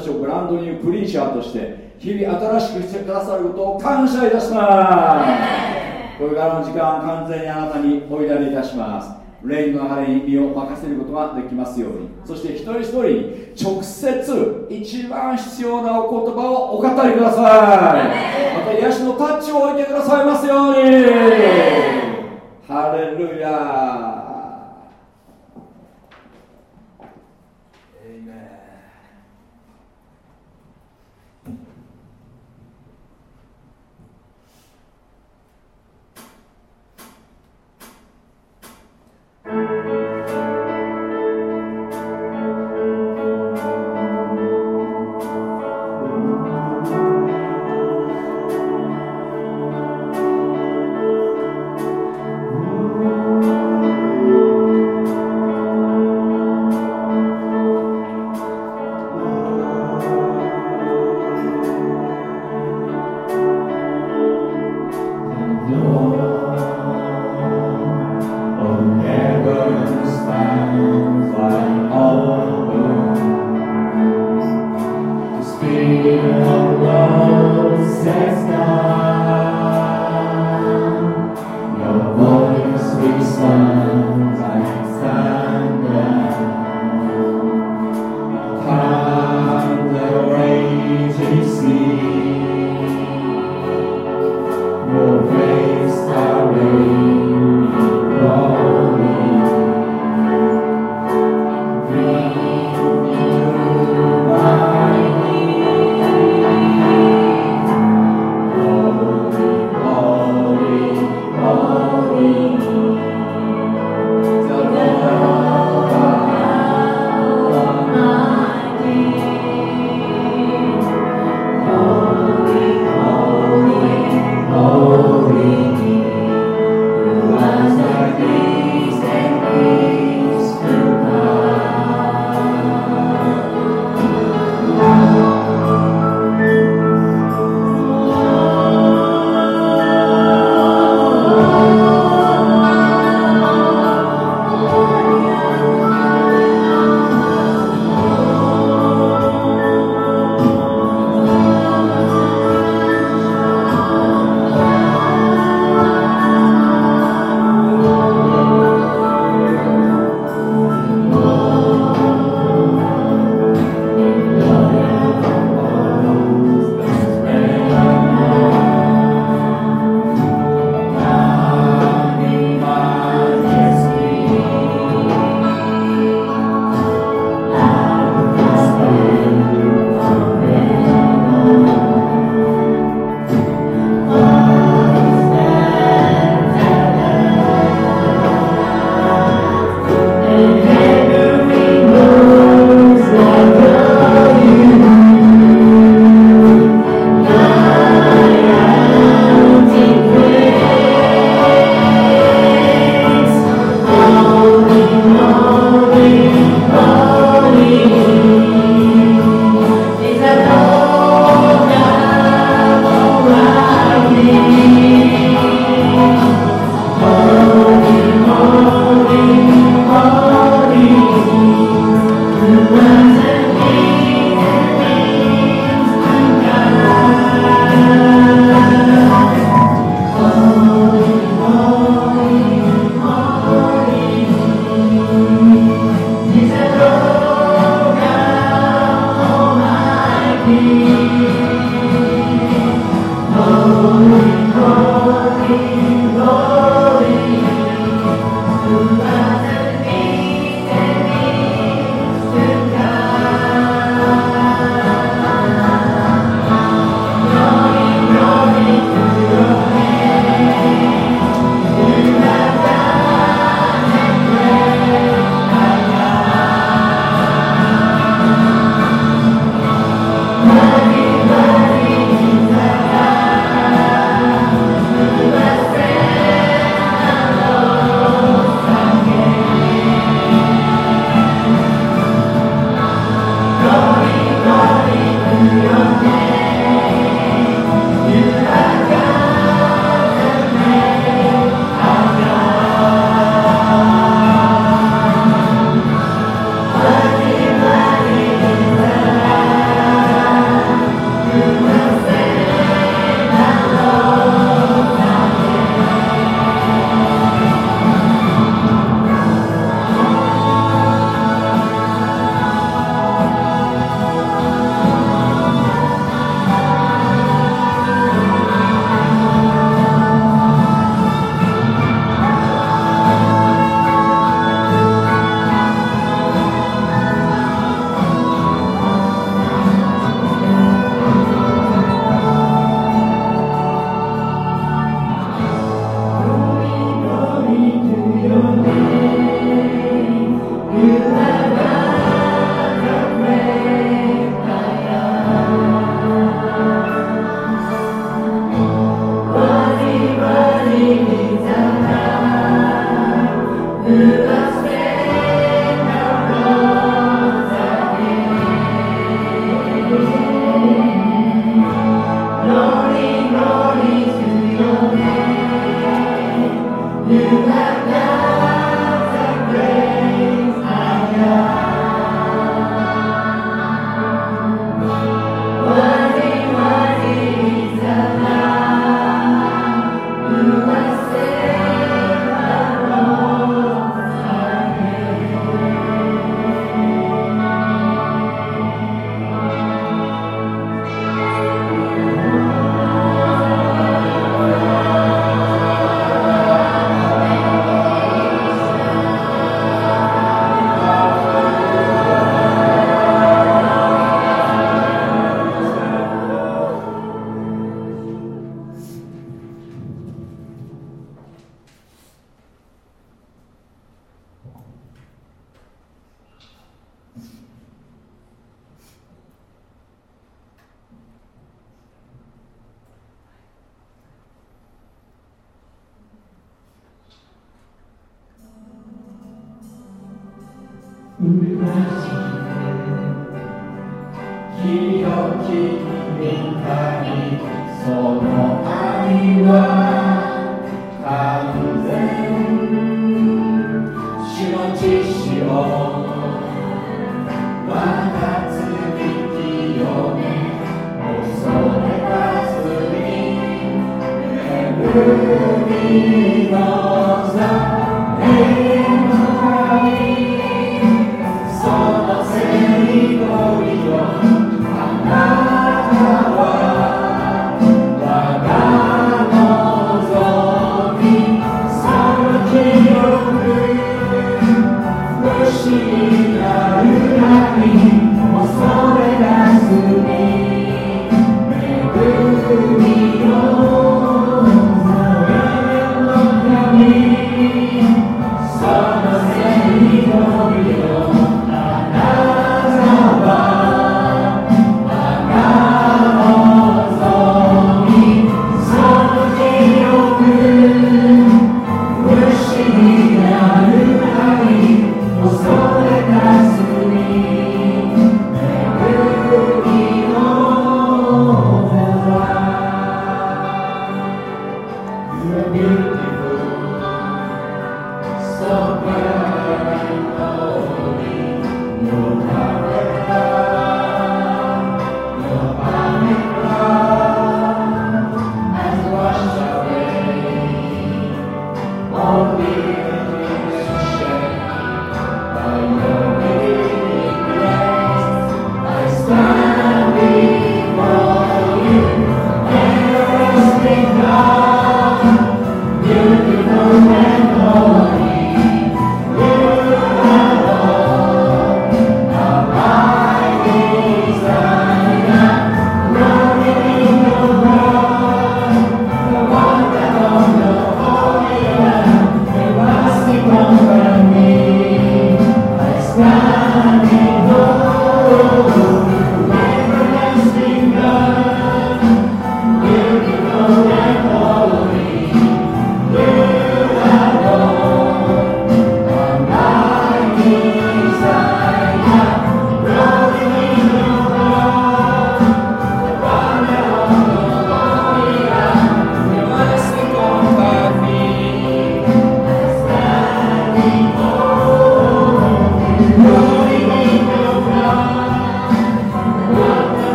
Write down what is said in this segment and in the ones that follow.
たちをブランドニュープリーチャーとして日々新しくしてくださることを感謝いたします。これからの時間完全にあなたにお委ねいたします。霊の流れに身を任せることができますように。そして一人一人に直接一番必要なお言葉をお語りください。また癒しのタッチを置いてくださいますように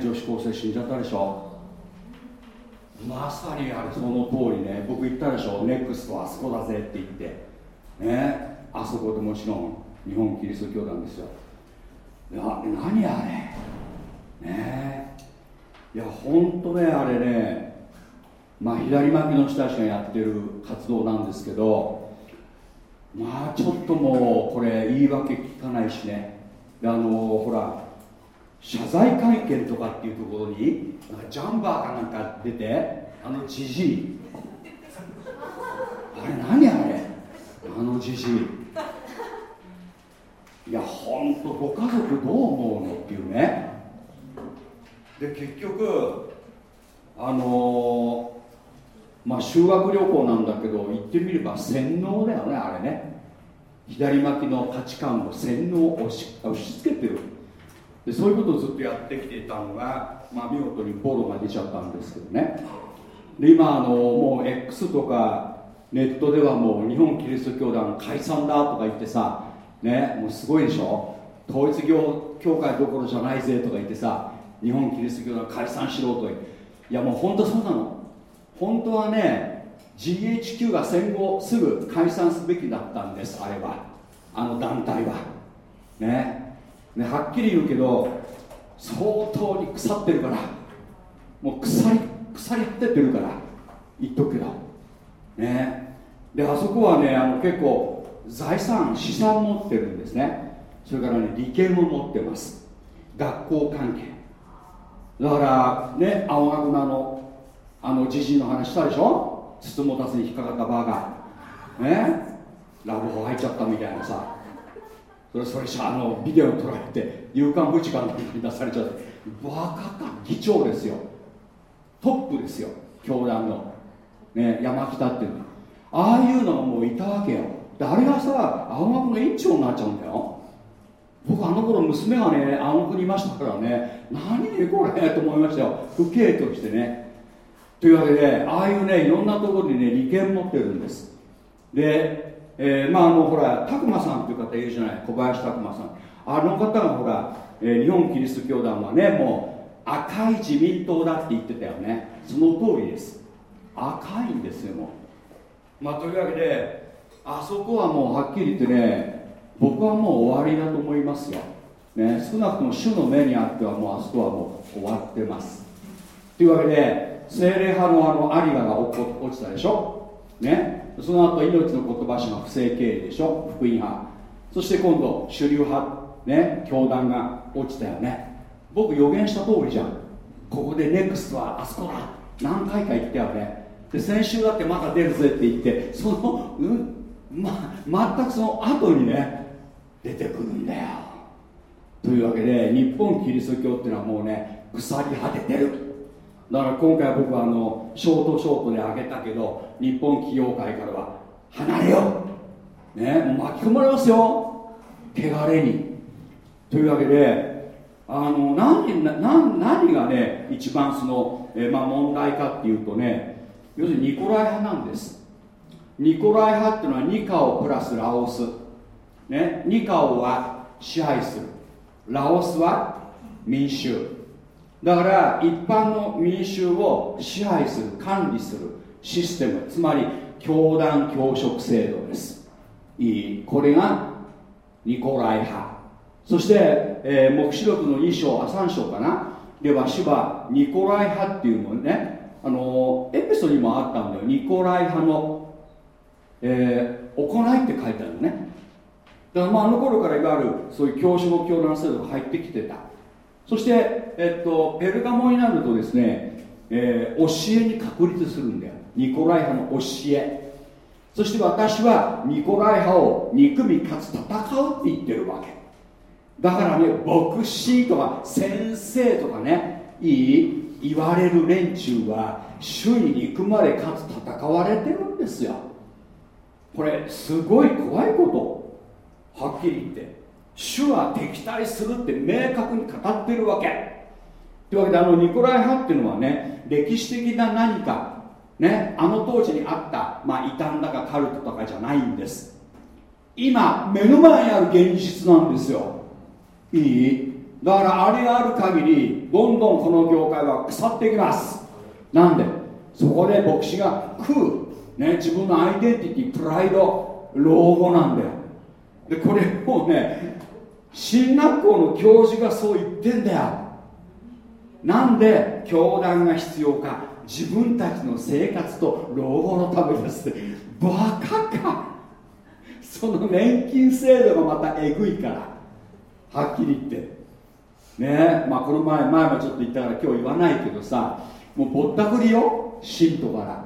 女子高生死んじゃったでしょ。まさにあれその通りね。僕言ったでしょ。ネクストあそこだぜって言って。ね。あそこでもちろん日本キリスト教団ですよ。いや何あれ。ね。いや本当ねあれね。まあ左巻きの人たちがやってる活動なんですけどまあちょっともうこれ言い訳聞かないしね。あのほら謝罪会見とかっていうところになんかジャンバーかなんか出てあのじじい。あれ何あれ？あのじじい。いや本当ご家族どう思うのっていうね。で結局あのーまあ修学旅行なんだけど言ってみれば洗脳だよねあれね。左巻きの価値観を洗脳を押し押し付けてる。でそういうことをずっとやってきていたのが、まあ、見事にボロが出ちゃったんですけどね。で今あのもう X とかネットではもう日本キリスト教団解散だとか言ってさねもうすごいでしょ。統一教教会どころじゃないぜとか言ってさ日本キリスト教団解散しろといやもう本当そうなの。本当はね GHQ が戦後すぐ解散すべきだったんですあれは。あの団体は。ね。ねはっきり言うけど相当に腐ってるから。もう腐り腐り果ててるから。言っとくけどね。であそこはねあの結構財産資産持ってるんですね。それからね利権も持ってます。学校関係。だからね青学のあのあのじじいの話したでしょ？筒持たずに引っかかったバーガーね。ラブホ入っちゃったみたいなさ。それそれあのビデオ撮られて夕刊フジかなんかに出されちゃってバカか議長ですよ。トップですよ教団の、ね、山北っていうのああいうのがもういたわけよ。であれがさ青学の院長になっちゃうんだよ。僕あの頃娘がね青学にいましたからね。何これと思いましたよ。不敬としてね。というわけでああいうねいろんなところにね利権持ってるんです。で、えー、まああのほら拓磨さんっていう方いるじゃない小林拓磨さん。あの方がほら、えー、日本キリスト教団はねもう赤い自民党だって言ってたよね。その通りです。赤いんですよもう。まあというわけであそこはもうはっきり言ってね僕はもう終わりだと思いますよ、ね、少なくとも主の目にあってはもうあそこはもう終わってます。というわけで精霊派のあの有賀が落ちたでしょ。ね。その後命の言葉師が不正経営でしょ。福音派。そして今度主流派ね教団が落ちたよね。僕予言した通りじゃん。ここでネクストはあそこだ。何回か言ったよね。で先週だってまだ出るぜって言ってその、うんま、全くその後にね出てくるんだよ。というわけで日本キリスト教っていうのはもうね腐り果ててる。だから今回は僕はあのショートショートであげたけど日本企業界からは離れよう。ね巻き込まれますよ。汚れに。というわけであの何何何がね一番その、えまあ、問題かっていうとね要するにニコライ派なんです。ニコライ派っていうのはニカオプラスラオス。ね、ニカオは支配する。ラオスは民衆。だから一般の民衆を支配する管理するシステムつまり教団教職制度です。いいこれがニコライ派。そして、えー、黙示録の2章あ3章かな。では主はニコライ派っていうのね。あのエペソにもあったんだよ。ニコライ派の、えー、行いって書いてあるのね。だからまああの頃からいわゆるそういう教職教団制度が入ってきてた。そして、えっと、ペルガモになるとですね、えー、教えに確立するんだよ。ニコライ派の教え。そして私はニコライ派を憎みかつ戦うって言ってるわけ。だからね牧師とか先生とかねいい言われる連中は主に憎まれかつ戦われてるんですよ。これすごい怖いこと。はっきり言って。主は敵対するって明確に語ってるわけ。というわけであのニコライ派っていうのはね歴史的な何かねあの当時にあったまあ異端だかカルトとかじゃないんです。今目の前にある現実なんですよ。いい？だからあれがある限りどんどんこの業界は腐っていきます。なんで？そこで牧師が食う、ね、自分のアイデンティティプライド老後なんだよ。でこれもうね進学校の教授がそう言ってんだよ。なんで教団が必要か。自分たちの生活と老後のためです。バカか。その年金制度がまたえぐいから。はっきり言って。ね。まあこの前前もちょっと言ったから今日言わないけどさ。もうぼったくりよ。信徒から。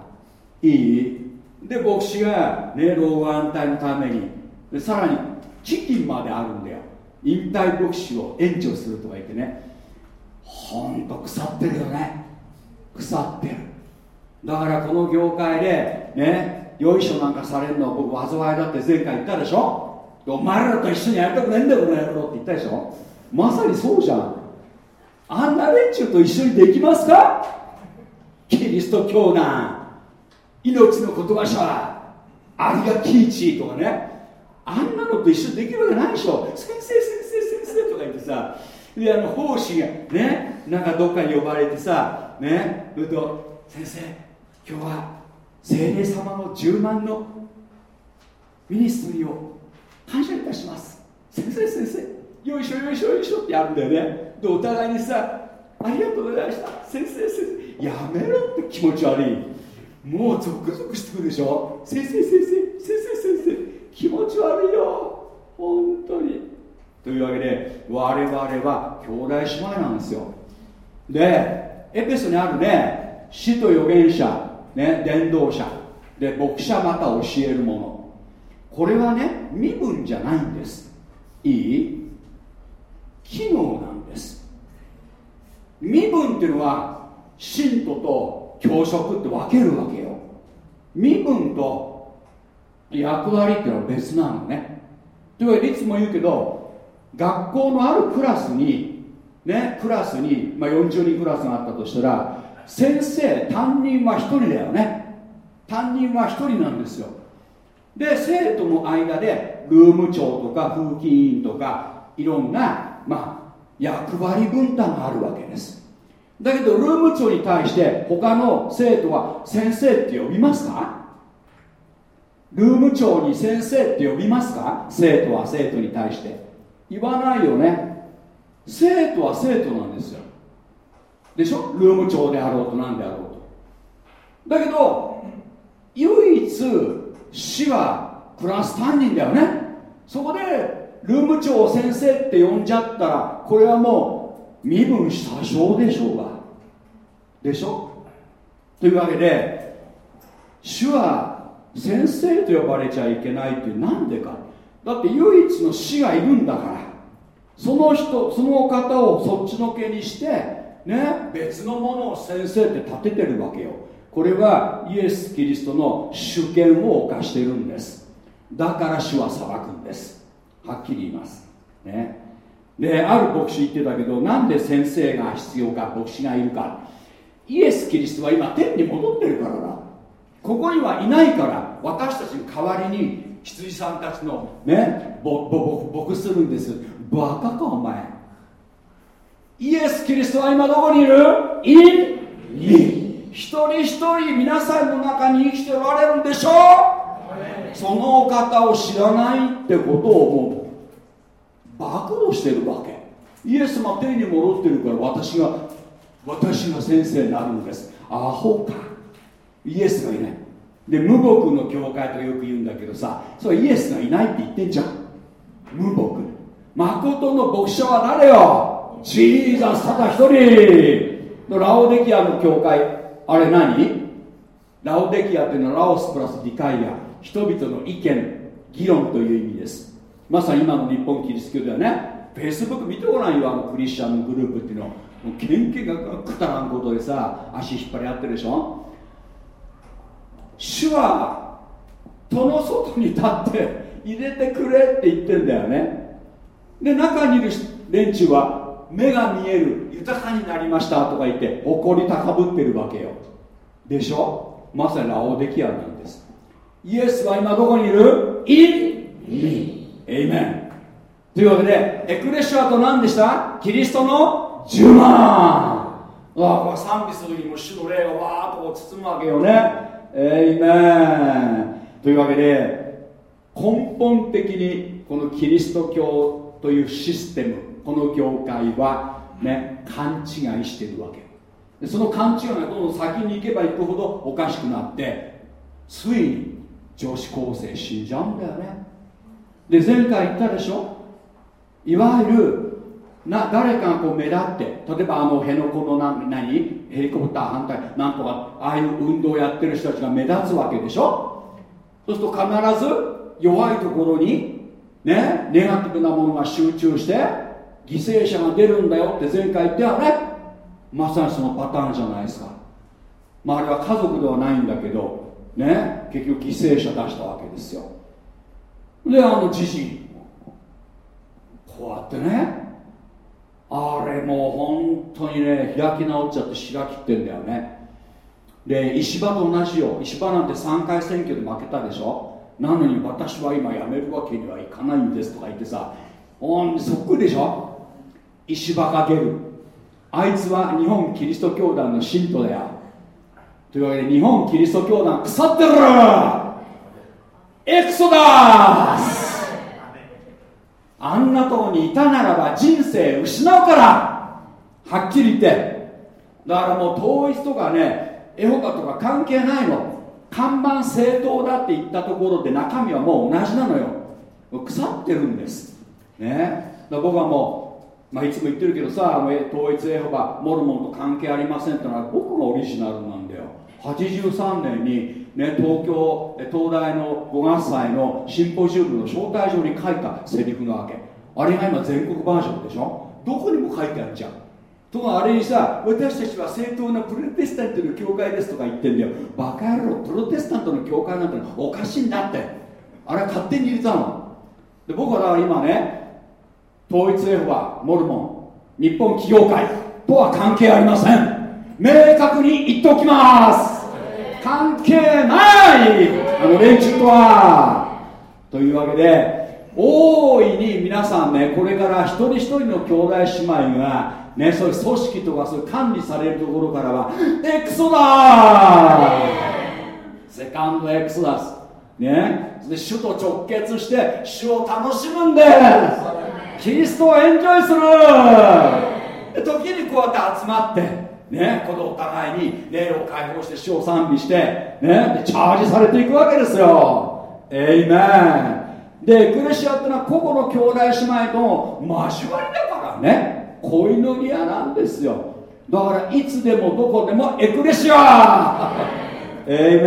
いい？で牧師がね老後安泰のために。でさらに基金まであるんだよ。引退牧師を援助するとか言ってねほんと腐ってるよね。腐ってる。だからこの業界でねよいしょなんかされるのは僕災いだって前回言ったでしょ？お前らと一緒にやりたくないんだよこの野郎って言ったでしょ？まさにそうじゃん。あんな連中と一緒にできますか？キリスト教団。命の言葉者アリア・キーチとかね。あんなのと一緒にできるわけないでしょ。先生先生先生とか言ってさであの奉仕がねなんかどっかに呼ばれてさね言うと先生今日は精霊様の柔軟のミニストリーを感謝いたします。先生先生よいしょよいしょよいしょってやるんだよね。でお互いにさありがとうございました。先生先生やめろって気持ち悪い。もうゾクゾクしてくるでしょ。先生先生先生先生。気持ち悪いよ本当に。というわけで我々は兄弟姉妹なんですよ。でエペソにあるね死と預言者、ね、伝道者。で牧者また教えるもの。これはね身分じゃないんです。いい？機能なんです。身分っていうのは信徒と教職って分けるわけよ。身分と役割っていうのは別なのね。というわけでいつも言うけど学校のあるクラスにねクラスに、まあ、40人クラスがあったとしたら先生担任は1人だよね。担任は1人なんですよ。で生徒の間でルーム長とか風紀委員とかいろんな、まあ、役割分担があるわけです。だけどルーム長に対して他の生徒は先生って呼びますか？ルーム長に先生って呼びますか？生徒は生徒に対して。言わないよね。生徒は生徒なんですよ。でしょ？ルーム長であろうと何であろうと。だけど唯一死はクラス担任だよね。そこでルーム長を先生って呼んじゃったらこれはもう身分詐称でしょうが。でしょ？というわけで主は先生と呼ばれちゃいけないっていうなんでか。だって唯一の死がいるんだから。その人その方をそっちのけにしてね別のものを先生って立ててるわけよ。これはイエス・キリストの主権を犯してるんです。だから主は裁くんです。はっきり言います。ね。である牧師言ってたけどなんで先生が必要か牧師がいるか。イエス・キリストは今天に戻ってるからだ。ここにはいないから私たちの代わりに羊さんたちのねぼぼぼ牧するんです。バカかお前。イエス・キリストは今どこにいる？一人一人皆さんの中に生きておられるんでしょう？そのお方を知らないってことをもう。暴露してるわけ。イエス様天に戻ってるから私が私が先生になるんです。アホかイエスがいない。で無牧の教会とよく言うんだけどさそれイエスがいないって言ってんじゃん。無牧。誠の牧者は誰よ？ジーザスただ一人。ラオデキアの教会。あれ何？ラオデキアっていうのはラオスプラスディカイア人々の意見議論という意味です。まさに今の日本キリスト教ではねフェイスブック見てごらんよあのクリスチャンのグループっていうの。もうケンケンがくたらんことでさ足引っ張り合ってるでしょ。主は戸の外に立って入れてくれって言ってんだよね。で中にいる連中は目が見える豊かになりましたとか言って誇り高ぶってるわけよ。でしょ？まさにラオデキアなんです。イエスは今どこにいる ?in me エイメン。というわけでエクレシアと何でした？キリストの10万ああ賛美する時にも主の霊がわーっとこう包むわけよねエイメンというわけで根本的にこのキリスト教というシステムこの教会はね勘違いしてるわけ。その勘違いがどんどん先に行けば行くほどおかしくなってついに女子高生死んじゃうんだよね。で前回言ったでしょ？いわゆるな誰かがこう目立って例えばあの辺野古の何何？ヘリコプター反対なんとかああいう運動をやってる人たちが目立つわけでしょ？そうすると必ず弱いところにねネガティブなものが集中して犠牲者が出るんだよって前回言ってはね？まさにそのパターンじゃないですか、まあ、あれは家族ではないんだけどね結局犠牲者出したわけですよ。であのじじこうやってねあれもう本当にね開き直っちゃって白切ってんだよね。で石破と同じよ。石破なんて3回選挙で負けたでしょ。なのに私は今辞めるわけにはいかないんですとか言ってさおそっくりでしょ。石破かける。あいつは日本キリスト教団の信徒だよ。というわけで日本キリスト教団腐ってるエクソダスあんなとこにいたならば人生失うからはっきり言って。だからもう統一とかねエホバとか関係ないの。看板正当だって言ったところで中身はもう同じなのよ。腐ってるんです。ね。だ僕はもう、まあ、いつも言ってるけどさ統一エホバモルモンと関係ありませんってのは僕がオリジナルなんだよ。83年に、ね、東京東大の5月祭のシンポジウムの招待状に書いたセリフなわけ。あれが今全国バージョンでしょ？どこにも書いてあるじゃん。とかあれにさ私たちは正当なプロテスタントの教会ですとか言ってんだよバカ野郎プロテスタントの教会なんておかしいんだって。あれ勝手に入れたの。で僕はだから今ね統一エホバモルモン日本企業会とは関係ありません。明確に言っておきます。関係ない。あの連中とはというわけで大いに皆さんねこれから一人一人の兄弟姉妹がね、そういう組織とかそういう管理されるところからはエクソダス。セカンドエクソダス。ね。で主と直結して主を楽しむんです。キリストをエンジョイする。時にこうやって集まってね、このお互いに霊を解放して主を賛美して、ね、でチャージされていくわけですよ。エイメン。でエクレシアってのは個々の兄弟姉妹と交わりだからね。恋のリアなんですよ。だからいつでもどこでもエクレシア。え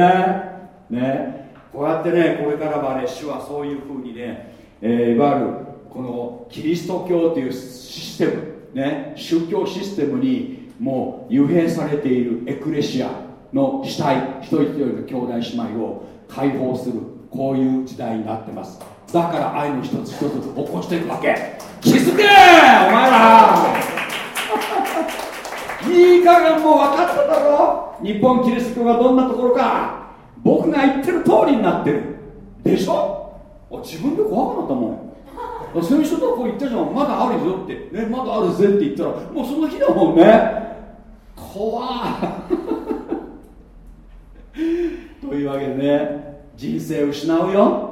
いめね。こうやってねこれからはね主はそういうふうにね、えー、いわゆるこのキリスト教というシステムね宗教システムにもう幽閉されているエクレシアの主体一人一人の兄弟姉妹を解放するこういう時代になってます。だから愛の一つ一つ起こしていくわけ。気づけお前ら。いい加減もう分かっただろ。日本キリスト教がどんなところか。僕が言ってる通りになってる。でしょ？自分で怖くなったもん。そういう人とこう言ったじゃん。まだあるよって、ね、まだあるぜって言ったらもうその日だもんね。怖 というわけでね人生失うよ。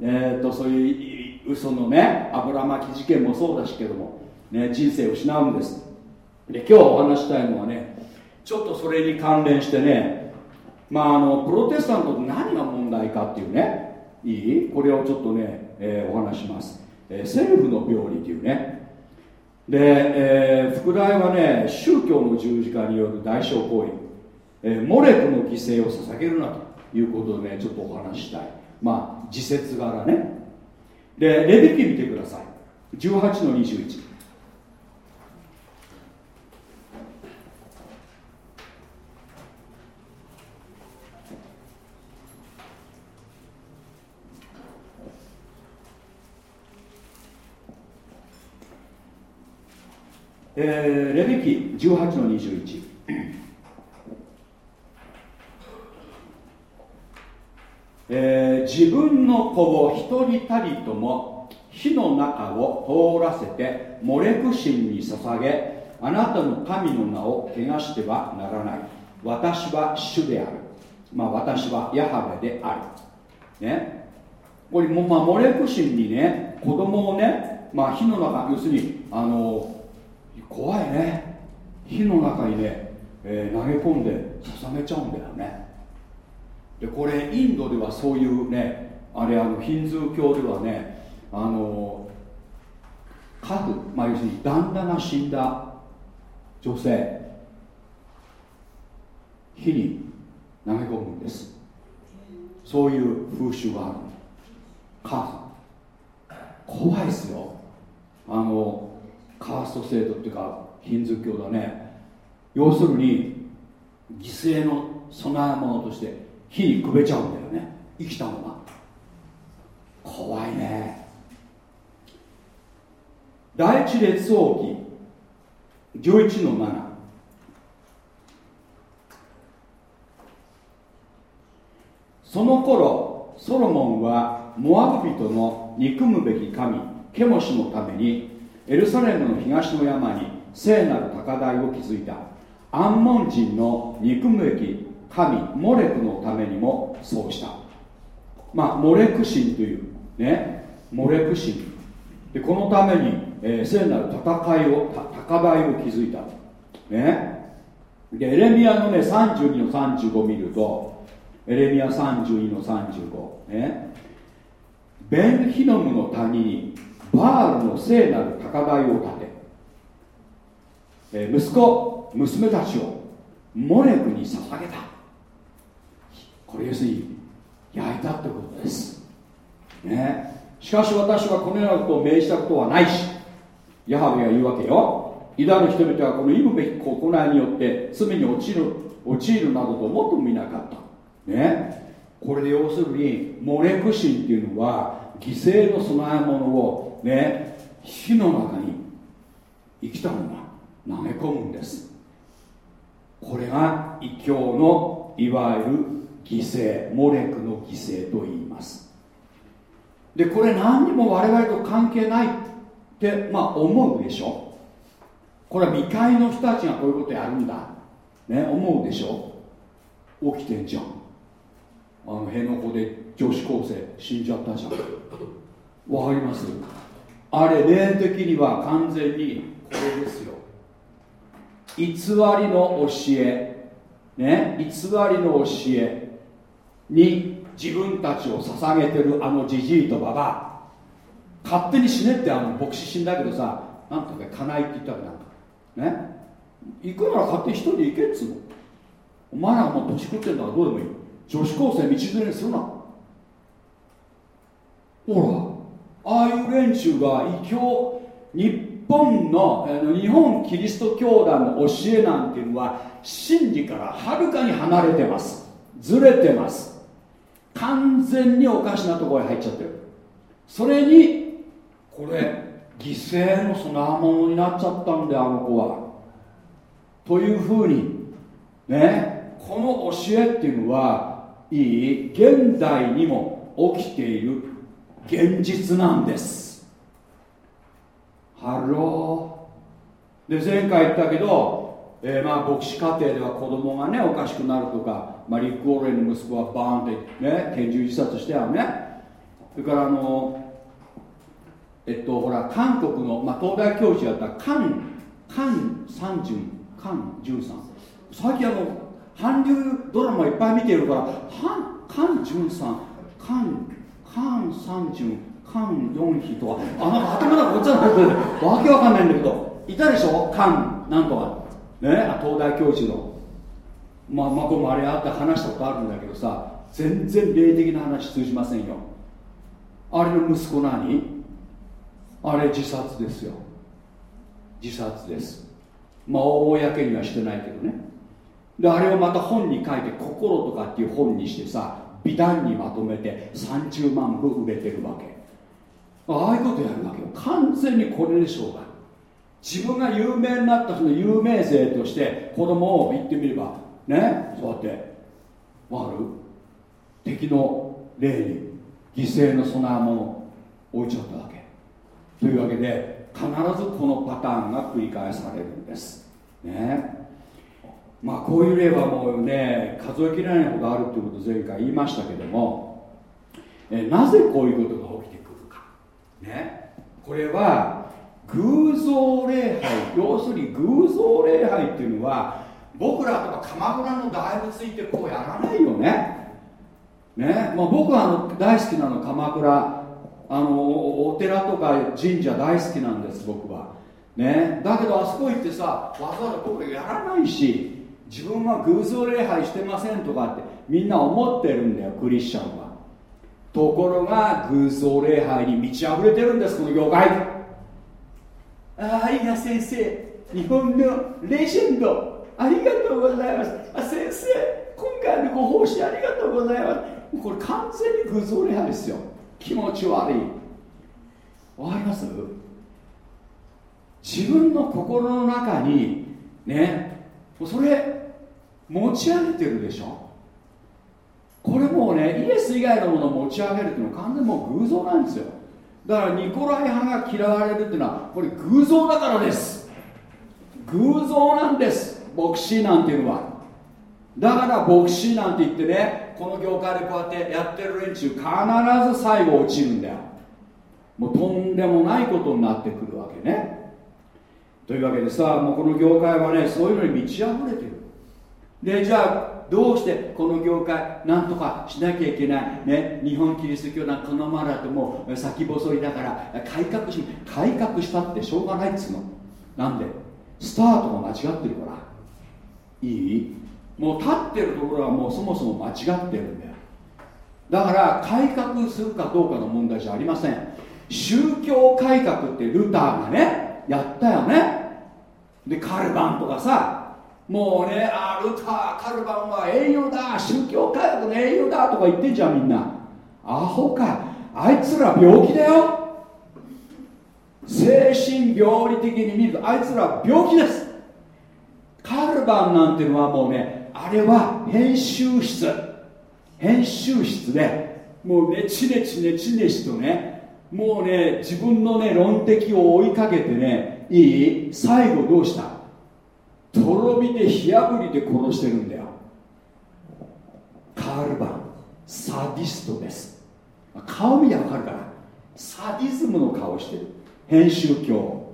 えーと、そういう嘘のね油巻き事件もそうだしけども、ね、人生失うんです。で今日お話したいのはねちょっとそれに関連してねまああのプロテスタントって何が問題かっていうねいい？これをちょっとね、えー、お話します、えー、セルフの病理というね。で、えー、副題はね宗教の十字架による代償行為、えー、モレクの犠牲を捧げるなということでねちょっとお話ししたい。まあ自説柄ね。でレビキ見てください。18の21えー、レビキ18の21えー、自分の子を一人たりとも火の中を通らせてモレク神に捧げあなたの神の名を汚してはならない。私は主である。まあ私はヤハベである。ね。これも、まあ、モレク神にね子供をね、まあ、火の中要するにあの怖いね。火の中にね、えー、投げ込んで捧げちゃうんだよね。でこれインドではそういうねあれあのヒンズー教ではねあの家父、まあ、要するに旦那が死んだ女性火に投げ込むんです。そういう風習がある。家父怖いですよ。あのカースト制度っていうかヒンズー教だね。要するに犠牲の備え物として火にくべちゃうんだよね。生きたまま。怖いね。第一列王記11の7その頃ソロモンはモアブ人の憎むべき神ケモシのためにエルサレムの東の山に聖なる高台を築いた。アンモン人の憎むべき神モレクのためにもそうした。まあモレク神というねモレク神。でこのために、えー、聖なる戦いを高台を築いた。ね。でエレミアのね32の35見るとエレミア32の35ね。ベンヒノムの谷にバールの聖なる高台を建て、えー、息子娘たちをモレクに捧げた。これ要するに焼いたってことです。ね。しかし私はこのようなことを命じたことはないしヤハベが言うわけよ。イダの人々はこの忌むべき行いによって罪に陥る陥るなどと思ってもみなかった。ね。これで要するにモレク神っていうのは犠牲の供え物をね火の中に生きたまま投げ込むんです。これが異教のいわゆる犠牲モレクの犠牲と言います。でこれ何にも我々と関係ないってまあ思うでしょ。これは未開の人たちがこういうことやるんだ。ね思うでしょ。起きてんじゃん。あの辺の子で女子高生死んじゃったじゃん。わかります？あれ霊的には完全にこれですよ。偽りの教え。ね？偽りの教えに自分たちを捧げてるあのじじいとばば勝手に死ねってあの牧師死んだけどさなんとかかないって言ったわけなんか。ね？行くなら勝手に一人で行けっつうの。お前らもう年食ってんだからどうでもいい。女子高生道連れにするな。ほら。ああいう連中が異教日本の日本キリスト教団の教えなんていうのは真理からはるかに離れてます。ずれてます。完全におかしなところに入っちゃってる。それにこれ犠牲の供え物になっちゃったんだよあの子は。というふうにねこの教えっていうのはいい現代にも起きている現実なんです。 Hello。で前回言ったけど、えー、まあ牧師家庭では子供がねおかしくなるとか、まあ、リック・ウォーレンの息子はバーンってね拳銃自殺してはね。それからあのえっとほら韓国の、まあ、東大教授やったカンカン・サンジュンカン・ジュンさん。最近あの韓流ドラマいっぱい見てるからカン・ジュンさんカンカン・サンジュンカン・ヨンヒとかあなんか頭がごっちゃなってわけわかんないんだけどいたでしょ？カンなんとか。ね？東大教授の。まあまあこれもあれあって話したことあるんだけどさ全然霊的な話通じませんよ。あれの息子何？あれ自殺ですよ。自殺です。まあ公にはしてないけどね。であれをまた本に書いて「心」とかっていう本にしてさ美談にまとめて30万部売れてるわけ。ああいうことやるわけよ。完全にこれでしょうが。自分が有名になったその有名税として子供を言ってみればねそうやってわかる敵の霊に犠牲の供え物置いちゃったわけ。というわけで必ずこのパターンが繰り返されるんです。ね。まあこういう例はもうね数えきれないほどあるということを前回言いましたけどもえなぜこういうことが起きてくるか。ね。これは偶像礼拝要するに偶像礼拝っていうのは僕らとか鎌倉の大仏行ってこうやらないよね。ね、まあ、僕はあの大好きなの鎌倉あのお寺とか神社大好きなんです僕は。ね。だけどあそこ行ってさわざわざ僕らやらないし自分は偶像礼拝してませんとかってみんな思ってるんだよクリスチャンは。ところが偶像礼拝に満ち溢れてるんですこの業界。ああいや先生。日本のレジェンド。ありがとうございます。あ先生今回のご奉仕ありがとうございます。これ完全に偶像礼拝ですよ。気持ち悪い。わかります？自分の心の中にねそれ持ち上げてるでしょ？これもうねイエス以外のものを持ち上げるっていうのは完全もう偶像なんですよ。だからニコライ派が嫌われるっていうのはこれ偶像だからです。偶像なんです。牧師なんていうのは。だから牧師なんて言ってねこの業界でこうやってやってる連中必ず最後落ちるんだよ。もうとんでもないことになってくるわけね。というわけでさもうこの業界はねそういうのに満ち溢れてる。でじゃあどうしてこの業界なんとかしなきゃいけない、ね、日本キリスト教なんかのまだともう先細りだから改革し改革したってしょうがないっつうの。なんで？スタートが間違ってるから。いい？もう立ってるところはもうそもそも間違ってるんだよ。だから改革するかどうかの問題じゃありません。宗教改革ってルターがねやったよね。でカルバンとかさもうねあルタカルバンは栄養だ宗教改革の栄養だとか言ってんじゃんみんな。アホか。あいつら病気だよ。精神病理的に見るとあいつら病気です。カルバンなんていうのはもうねあれは編集室。編集室でもうねちねちねちねしとねもうね自分のね論敵を追いかけてねいい？最後どうした？とろ火で火あぶりで殺してるんだよ。カールバンサディストです。顔見りゃ分かるからサディズムの顔してる。編集教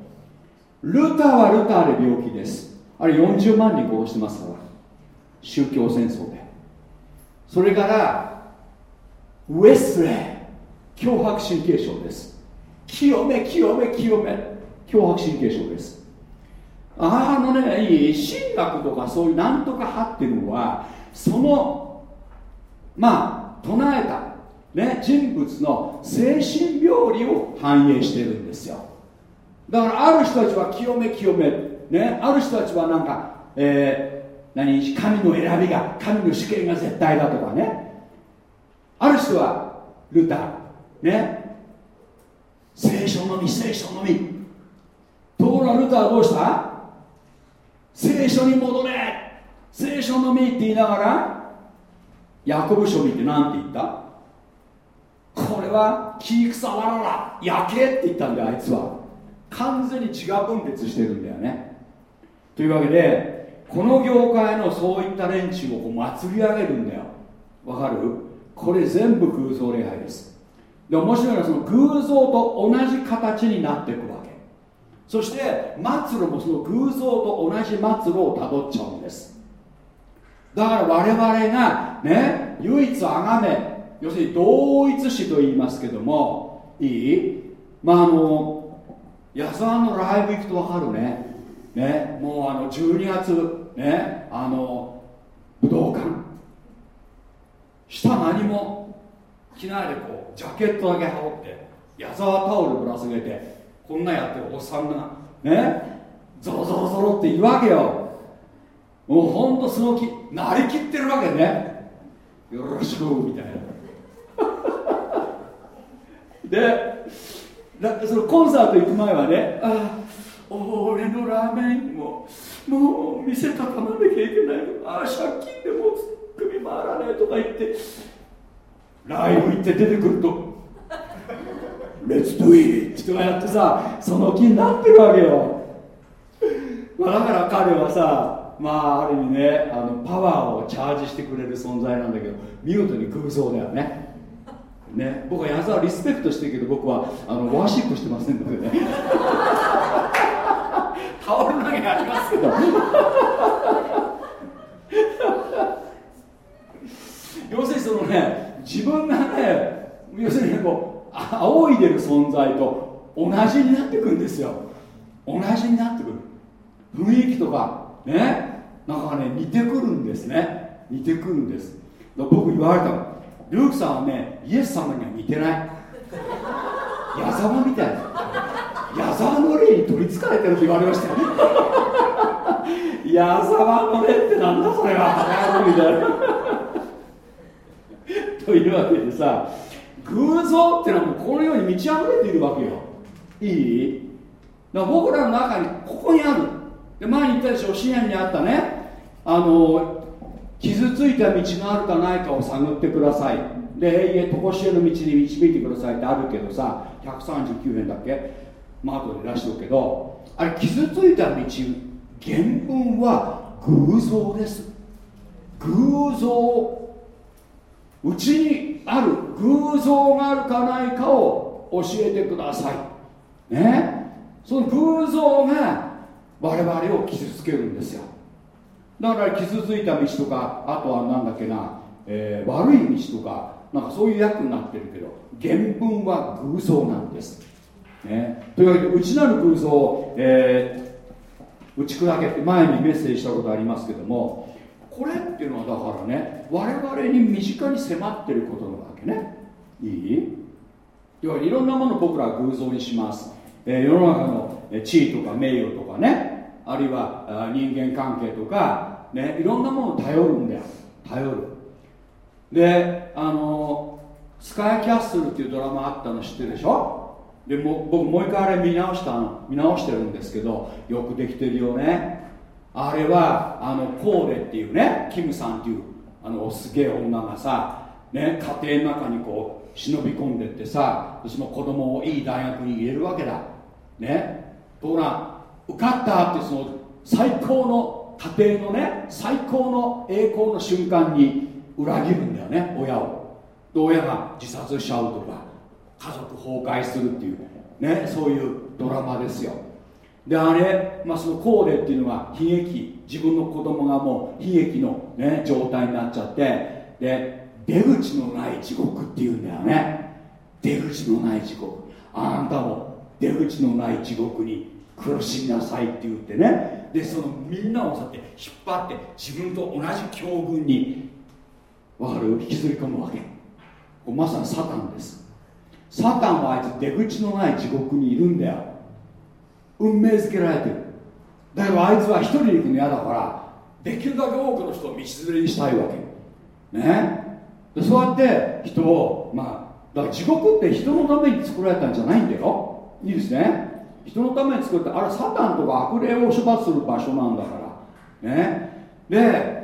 ルターはルターで病気です。あれ40万人殺してますから。宗教戦争で。それからウェスレー。脅迫神経症です。清め清め清め。脅迫神経症です。あのね神学とかそういうなんとか派っていうのはそのまあ唱えた、ね、人物の精神病理を反映してるんですよ。だからある人たちは清め清め、ね、ある人たちはなんか、えー、何神の選びが神の主権が絶対だとかね。ある人はルターね。聖書のみ聖書のみ。ところがルターはどうした？聖書に戻れ。聖書のみって言いながらヤコブ書見て何て言った？これは木草わらら焼けって言ったんだよあいつは。完全に血が分裂してるんだよね。というわけでこの業界のそういった連中をこう祭り上げるんだよ。わかる？これ全部偶像礼拝です。で面白いのはその偶像と同じ形になっていくわけ。そして末路もその偶像と同じ末路をたどっちゃうんです。だから我々がね唯一あがめ要するに同一視と言いますけどもいい？まああの矢沢のライブ行くと分かるね。ねもうあの12月ねあの武道館。下何も着ないでこうジャケットだけ羽織って矢沢タオルぶら下げてこんなやってるおっさんがね？ゾロゾロゾロって言うわけよ。もうほんとその気なりきってるわけね。よろしくみたいな。でだってそのコンサート行く前はねああ俺のラーメンももう店畳まなきゃいけない。ああ借金でもう首回らねえとか言ってライブ行って出てくるとレッツドゥイッとかやってさその気になってるわけよ、まあ、だから彼はさまあある意味ねあのパワーをチャージしてくれる存在なんだけど見事に空想だよね。ね。僕は矢沢リスペクトしてるけど僕はあのワーシップしてませんのでね。タオル投げありますけど。要するにそのね自分がね要するにこう仰いでる存在と同じになってくるんですよ。同じになってくる。雰囲気とかねなんかね似てくるんですね。似てくるんです。僕言われたの。ルークさんはねイエス様には似てない。矢沢みたい。な矢沢の霊に取りつかれてると言われましたよ矢沢の霊ってなんだそれは。みたいな。というわけでさ偶像っていうのはもうこのように満ち溢れているわけよ。いい？だから僕らの中にここにある。で前に言ったでしょ深夜にあったね。あの傷ついた道があるかないかを探ってください。で永遠とこしえの道に導いてくださいってあるけどさ139円だっけ？まあ後で出しておくけどあれ傷ついた道原文は偶像です。偶像。うちにある偶像があるかないかを教えてください。ね？その偶像が我々を傷つけるんですよ。だから傷ついた道とかあとは何だっけな、えー、悪い道とかなんかそういう役になってるけど原文は偶像なんです、ね、というわけで内なる偶像を、えー、打ち砕けて前にメッセージしたことありますけどもこれっていうのはだからね我々に身近に迫ってることなわけね。いい？要はいろんなもの僕らは偶像にします、えー、世の中の地位とか名誉とかね。あるいは人間関係とか、ね、いろんなものを頼るんだよ。頼る。であのスカイキャッスルっていうドラマあったの知ってるでしょ？でも僕もう一回あれ見直したの見直してるんですけどよくできてるよね。あれはあのコーデっていうねキムさんっていうあのすげえ女がさ、ね、家庭の中にこう忍び込んでってさその子供をいい大学に入れるわけだ。ね。ところが受かったってその最高の家庭のね最高の栄光の瞬間に裏切るんだよね親を。で親が自殺しちゃうとか家族崩壊するっていうねそういうドラマですよ。であれ、まあ、そのコーデっていうのは悲劇。自分の子供がもう悲劇の、ね、状態になっちゃって。で出口のない地獄っていうんだよね。出口のない地獄。あんたも出口のない地獄に苦しみなさいって言ってね。でそのみんなをさって引っ張って自分と同じ境遇にわかる？引きずり込むわけ。まさにサタンです。サタンはあいつ出口のない地獄にいるんだよ。運命づけられてる。だけどあいつは一人で行くの嫌だからできるだけ多くの人を道連れにしたいわけ。ね？でそうやって人をまあだから地獄って人のために作られたんじゃないんだよ。いいですね。人のために作ってあれサタンとか悪霊を処罰する場所なんだから。ね？で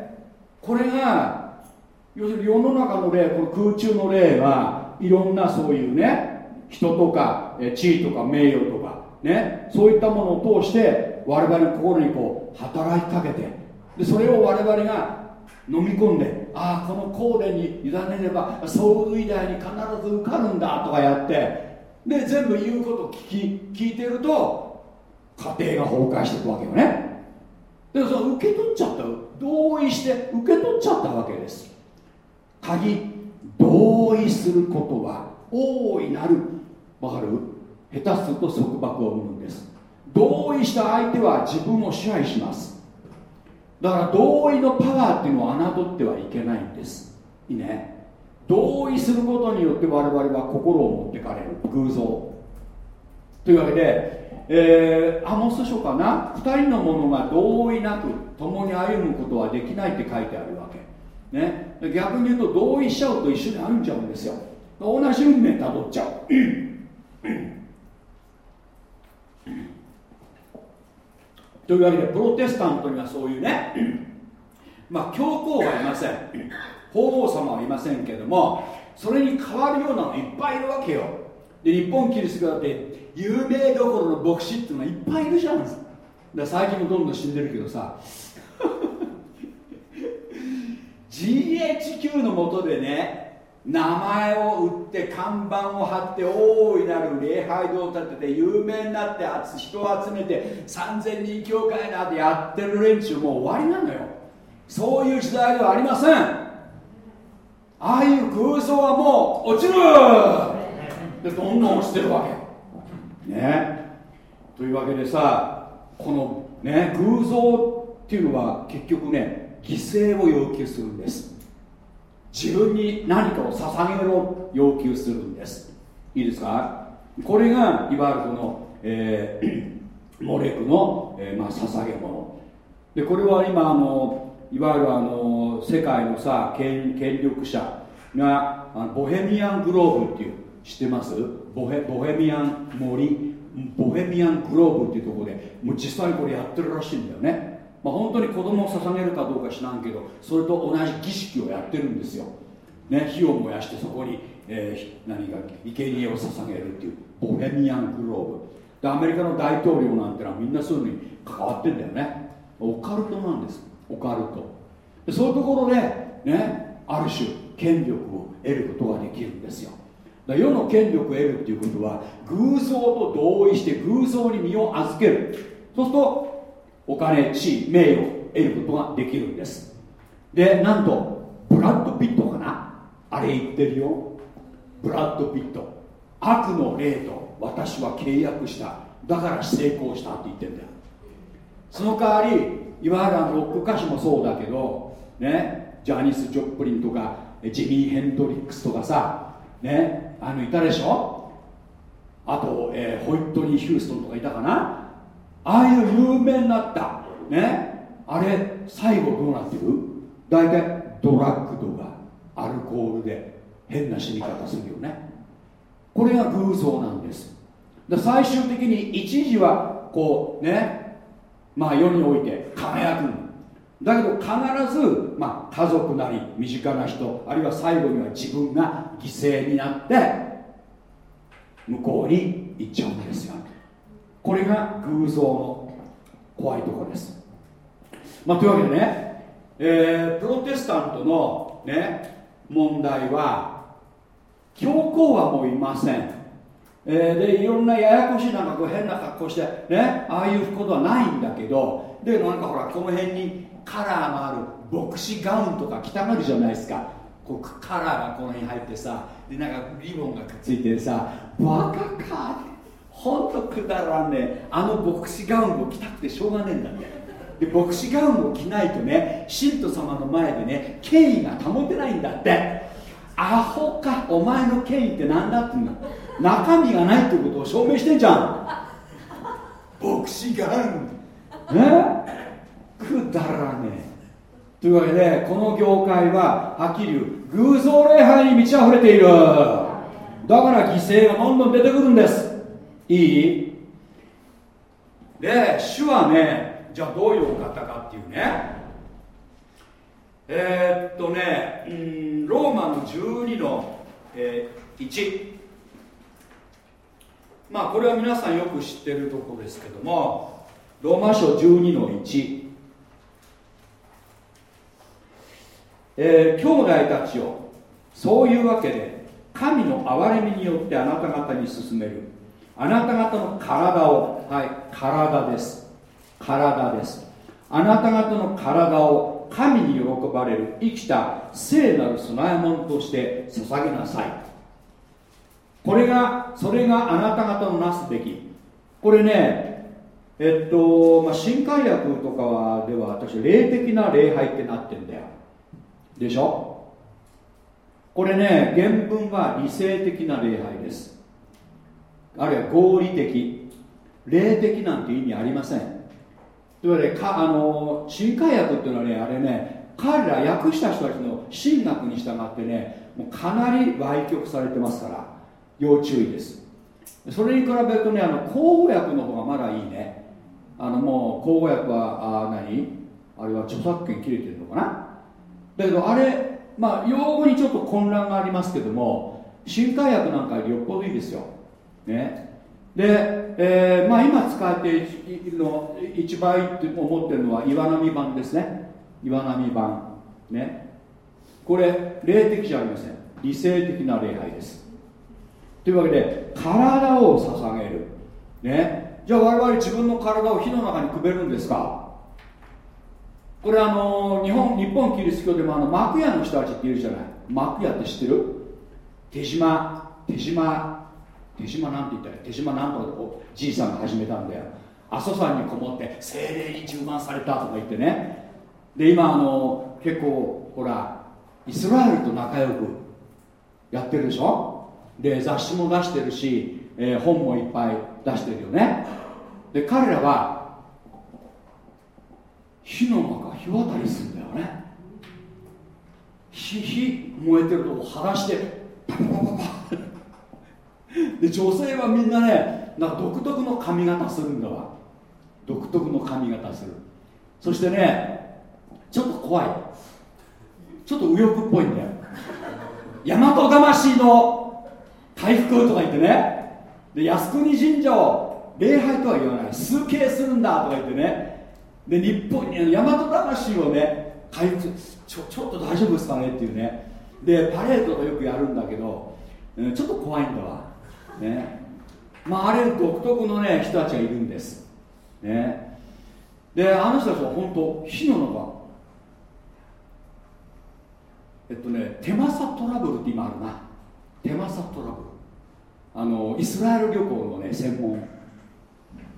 これが要するに世の中の霊この空中の霊はいろんなそういうね人とか地位とか名誉とかね、そういったものを通して我々の心にこう働きかけてでそれを我々が飲み込んでああこのコーデに委ねれば総務医大に必ず受かるんだとかやってで全部言うこと聞き聞いてると家庭が崩壊していくわけよね。でその受け取っちゃった同意して受け取っちゃったわけです。鍵同意することは大いなる。わかる？下手すると束縛を生むんです。同意した相手は自分を支配します。だから同意のパワーっていうのを侮ってはいけないんです。いいね。同意することによって我々は心を持ってかれる。偶像。というわけで、えー、アモス書かな。2人の者が同意なく共に歩むことはできないって書いてあるわけ、ね、逆に言うと同意しちゃうと一緒に歩んじゃうんですよ。同じ運命たどっちゃう。というわけでプロテスタントにはそういうねまあ教皇はいません。法皇様はいませんけどもそれに代わるようなのいっぱいいるわけよ。で日本キリスト教だって有名どころの牧師っていうのはいっぱいいるじゃんだ最近もどんどん死んでるけどさ。GHQ のもとでね名前を売って看板を貼って大いなる礼拝堂を建てて有名になって人を集めて3000人教会などやってる連中もう終わりなのよ。そういう時代ではありません。ああいう空想はもう落ちる。でどんどん落ちてるわけ。ね。というわけでさこのね偶像っていうのは結局ね犠牲を要求するんです。自分に何かを捧げろ要求するんです。いいですか？これがいわゆるこの、えー、モレクの、えー、まあ、捧げ物。でこれは今あのいわゆるあの世界のさ権権力者があのボヘミアングローブっていう知ってます？ボヘボヘミアン森ボヘミアングローブっていうところでもう実際にこれやってるらしいんだよね。まあ、本当に子供を捧げるかどうか知らんけどそれと同じ儀式をやってるんですよ、ね、火を燃やしてそこに、えー、何か生贄を捧げるっていうボヘミアングローブ。でアメリカの大統領なんてのはみんなそういうのに関わってんだよね。オカルトなんです。オカルト。でそういうところでねある種権力を得ることができるんですよ。だ世の権力を得るっていうことは偶像と同意して偶像に身を預ける。そうするとお金地位名誉を得ることができるんです。でなんとブラッド・ピットかな？あれ言ってるよ。ブラッド・ピット。悪の霊と私は契約した。だから成功したって言ってんだよ。その代わりいわゆるロック歌手もそうだけどねジャニス・ジョップリンとかジミー・ヘンドリックスとかさねあのいたでしょ？あと、えー、ホイットニー・ヒューストンとかいたかな？ああいう有名になった。ね？あれ最後どうなってる？大体ドラッグとかアルコールで変な死に方するよね。これが偶像なんです。で最終的に一時はこうね？まあ世において輝くだけど必ず、まあ、家族なり身近な人あるいは最後には自分が犠牲になって向こうに行っちゃうんですよ。これが偶像の怖いところです、まあ、というわけでね、えー、プロテスタントの、ね、問題は教皇はもういません、えー、でいろんなややこしいなんかこう変な格好してねああいうことはないんだけどでなんかほらこの辺にカラーのある牧師ガウンとか着たがるじゃないですか。こうカラーがこの辺に入ってさでなんかリボンがくっついてさバカかほんとくだらんねあの牧師ガウンを着たくてしょうがねえんだって。で牧師ガウンを着ないとね信徒様の前でね権威が保てないんだって。アホかお前の権威って何だってんだ。中身がないってことを証明してんじゃん。牧師ガウン。ねくだらねえ。というわけでこの業界ははっきり言う偶像礼拝に満ち溢れている。だから犠牲がどんどん出てくるんです。いい？で主はねじゃあどういうお方かっていうね。えー、っとねうんローマの12の、えー、1まあこれは皆さんよく知ってるところですけどもローマ書12の1えー、兄弟たちをそういうわけで神の憐れみによってあなた方に進める。あなた方の体をはい体です。体です。あなた方の体を神に喜ばれる生きた聖なる供え物として捧げなさい。これがそれがあなた方のなすべき。これねえっと、まあ、新海薬とかはでは私霊的な礼拝ってなってんだよ。でしょ？これね原文は理性的な礼拝です。あるいは合理的霊的なんて意味ありません。というわけでかあの新海薬っていうのはねあれね彼ら訳した人たちの神学に従ってねもうかなり歪曲されてますから要注意です。それに比べるとねあの口語訳の方がまだいいね。あのもう口語訳はあ何？あれは著作権切れてるのかな？だけどあれまあ用語にちょっと混乱がありますけども新海薬なんかよりよっぽどいいですよ、ね、で、えー、まあ、今使っているの一番いいって思ってるのは岩波版ですね。岩波版。ね。これ霊的じゃありません。理性的な礼拝です。というわけで体を捧げる。ね。じゃあ我々自分の体を火の中にくべるんですか？これあの日本日本キリスト教でもあの幕屋の人たちっているじゃない。幕屋って知ってる？手島。手島。手島なんて言ったら手島なんとかじいさんが始めたんだよ。阿蘇山にこもって精霊に充満されたとか言ってね。で今あの結構ほらイスラエルと仲良くやってるでしょ？で雑誌も出してるし、えー、本もいっぱい出してるよね。で彼らは火の中火渡りするんだよね。火火燃えてるとこ晴らしてパパパパパ。で女性はみんなねなんか独特の髪型するんだわ。独特の髪型する。そしてねちょっと怖い。ちょっと右翼っぽいんだよ。大和魂の回復とか言ってね。で靖国神社を礼拝とは言わない。崇敬するんだとか言ってね。で日本に大和魂をね回復ちょちょっと大丈夫ですかねっていうね。でパレードがよくやるんだけどちょっと怖いんだわ。ね。まああれ独特のね人たちがいるんです。ね。であの人たちは本当火の中えっとねテマサトラブルって今あるな。テマサトラブル。あのイスラエル旅行のね専門。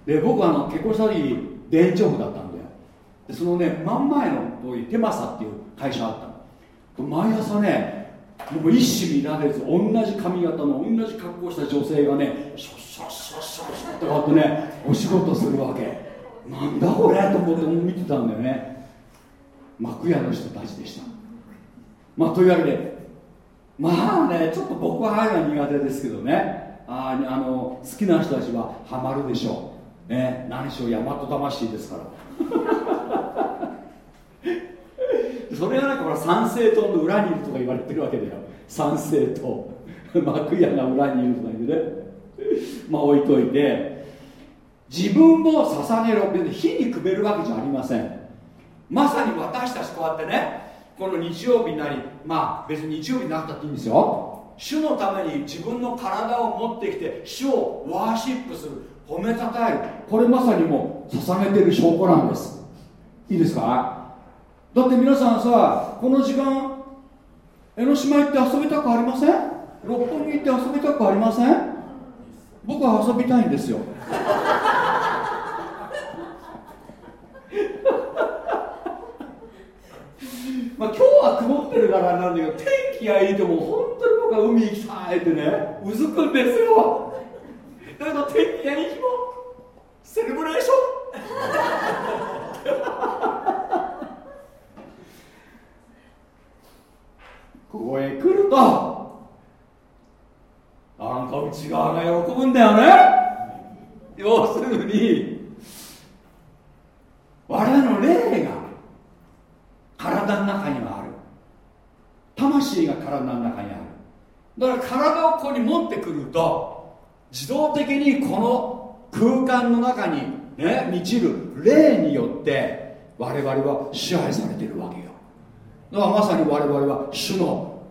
で僕はあの結婚した時電調布だったんだよ。でそのね真ん前の通りテマサっていう会社あったの。毎朝ねもう一糸乱れず同じ髪型の同じ格好した女性がねシャッシャッシャッシャッシャッってこうやってねお仕事するわけ。なんだこれと思って見てたんだよね。幕屋の人たちでした。まあというわけでまあねちょっと僕はああいうのは苦手ですけどね。ああの好きな人たちはハマるでしょう。ね何しろ大和魂ですから。それがなんかほら参政党の裏にいるとか言われてるわけだよ。参政党幕屋が裏にいるとか言うね。まあ置いといて。自分も捧げろ別に火にくべるわけじゃありません。まさに私たちこうやってねこの日曜日になりまあ別に日曜日になったっていいんですよ。主のために自分の体を持ってきて主をワーシップする褒めたたえる。これまさにもう捧げてる証拠なんです。いいですか？だって皆さんさこの時間江ノ島行って遊びたくありません？六本木行って遊びたくありません？僕は遊びたいんですよ。まあ今日は曇ってるからなんだけど天気がいいともう本当に僕は海行きたいってねうずくんですよ。だけど天気がいい日も？セレブレーション？ここへ来るとなんか内側が喜ぶんだよね。要するに我々の霊が体の中にはある。魂が体の中にある。だから体をここに持ってくると自動的にこの空間の中にね満ちる霊によって我々は支配されているわけよ。だからまさに我々は主の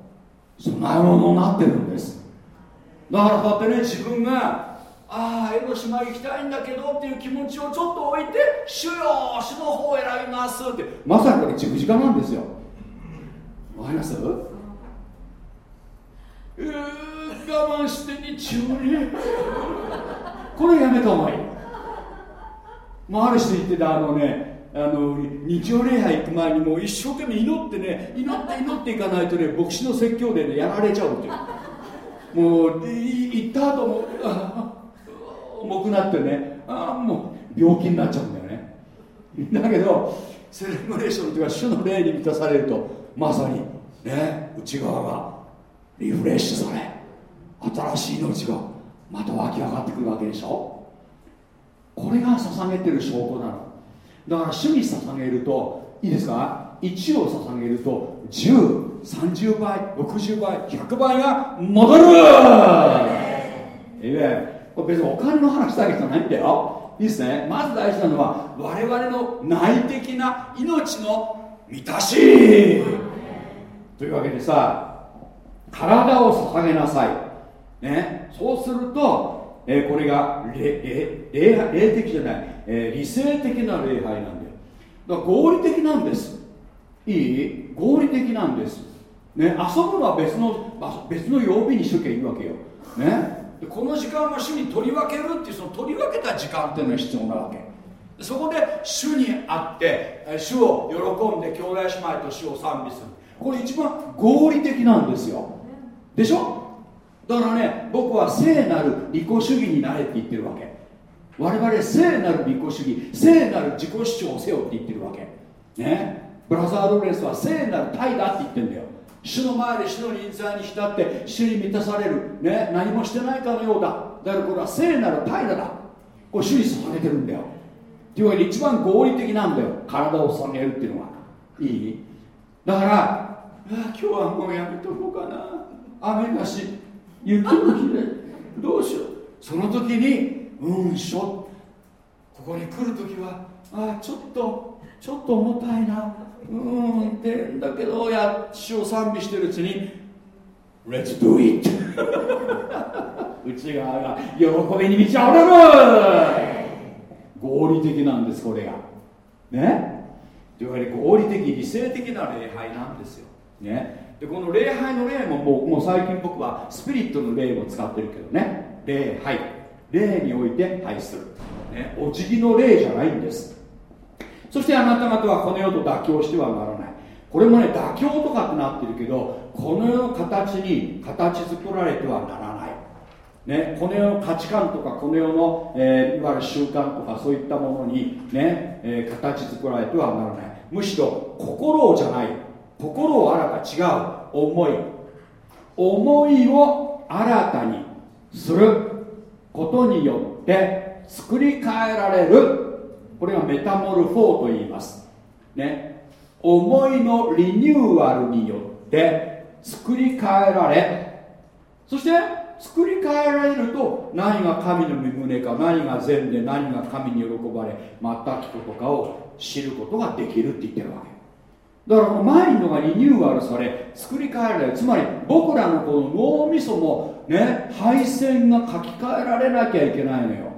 備え物になってるんです。だからこうやってね自分がああ江ノ島行きたいんだけどっていう気持ちをちょっと置いて主よ主の方を選びますってまさにこれ十字架なんですよ。わかります？えー、我慢して日曜にこれやめた方がいい。もうある人言ってたあのねあの日曜礼拝行く前にもう一生懸命祈ってね祈って祈っていかないとね牧師の説教でねやられちゃうっていう。もう行った後も重くなってねあもう病気になっちゃうんだよね。だけどセレブレーションというか主の霊に満たされるとまさにね内側がリフレッシュされ新しい命がまた湧き上がってくるわけでしょ。これが捧げてる証拠なの。だから主に捧げるといいですか？1を捧げると1030倍60倍100倍が戻る。ええ別にお金の話だけじゃないんだよ。いいですね。まず大事なのは我々の内的な命の満たし。というわけでさ体を捧げなさい。ね？そうすると、えー、これが霊的じゃない。えー、理性的な礼拝なんだよ。だから合理的なんです。いい？合理的なんです。ね遊ぶのは別の別の曜日にしときゃいいわけよ。ね。この時間は主に取り分けるっていうその取り分けた時間っていうのが必要なわけ。そこで主にあって主を喜んで兄弟姉妹と主を賛美する。これ一番合理的なんですよ。でしょ？だからね僕は聖なる利己主義になれって言ってるわけ。我々聖なる利己主義聖なる自己主張をせよって言ってるわけ。ね。ブラザー・ロレンスは聖なる体だって言ってんだよ。主の前で主の臨在に浸って主に満たされる、ね、何もしてないかのようだ。だからこれは聖なる体だ。これ主に捧げてるんだよ。というわけで一番合理的なんだよ。体を捧げるっていうのは。いい？だから今日はもうやめとこうかな。雨だし雪もきれい。どうしよう。その時にうんしょ。ここに来る時はあちょっとちょっと重たいな。うんってんだけどや主を賛美してるうちに Let's do it 内側が喜びに満ち溢れる。合理的なんですこれが。ね。というわけで合理的理性的な礼拝なんですよ。ね。でこの礼拝の例ももうもう最近僕はスピリットの例を使ってるけどね。礼拝。礼において拝する、ね、お辞儀の礼じゃないんです。そしてあなた方はこの世と妥協してはならない。これもね妥協とかってなってるけどこの世の形に形作られてはならない。ね、この世の価値観とかこの世の、えー、いわゆる習慣とかそういったものにね、えー、形作られてはならない。むしろ心をじゃない。心を新た違う思い。思いを新たにすることによって作り変えられる。これがメタモルフォーと言います。ね。思いのリニューアルによって作り変えられ。そして作り変えられると何が神の身胸か何が善で何が神に喜ばれまたきことかを知ることができるって言ってるわけ。だからこのマインドがリニューアルされ作り変えられるつまり僕らのこの脳みそもね配線が書き換えられなきゃいけないのよ。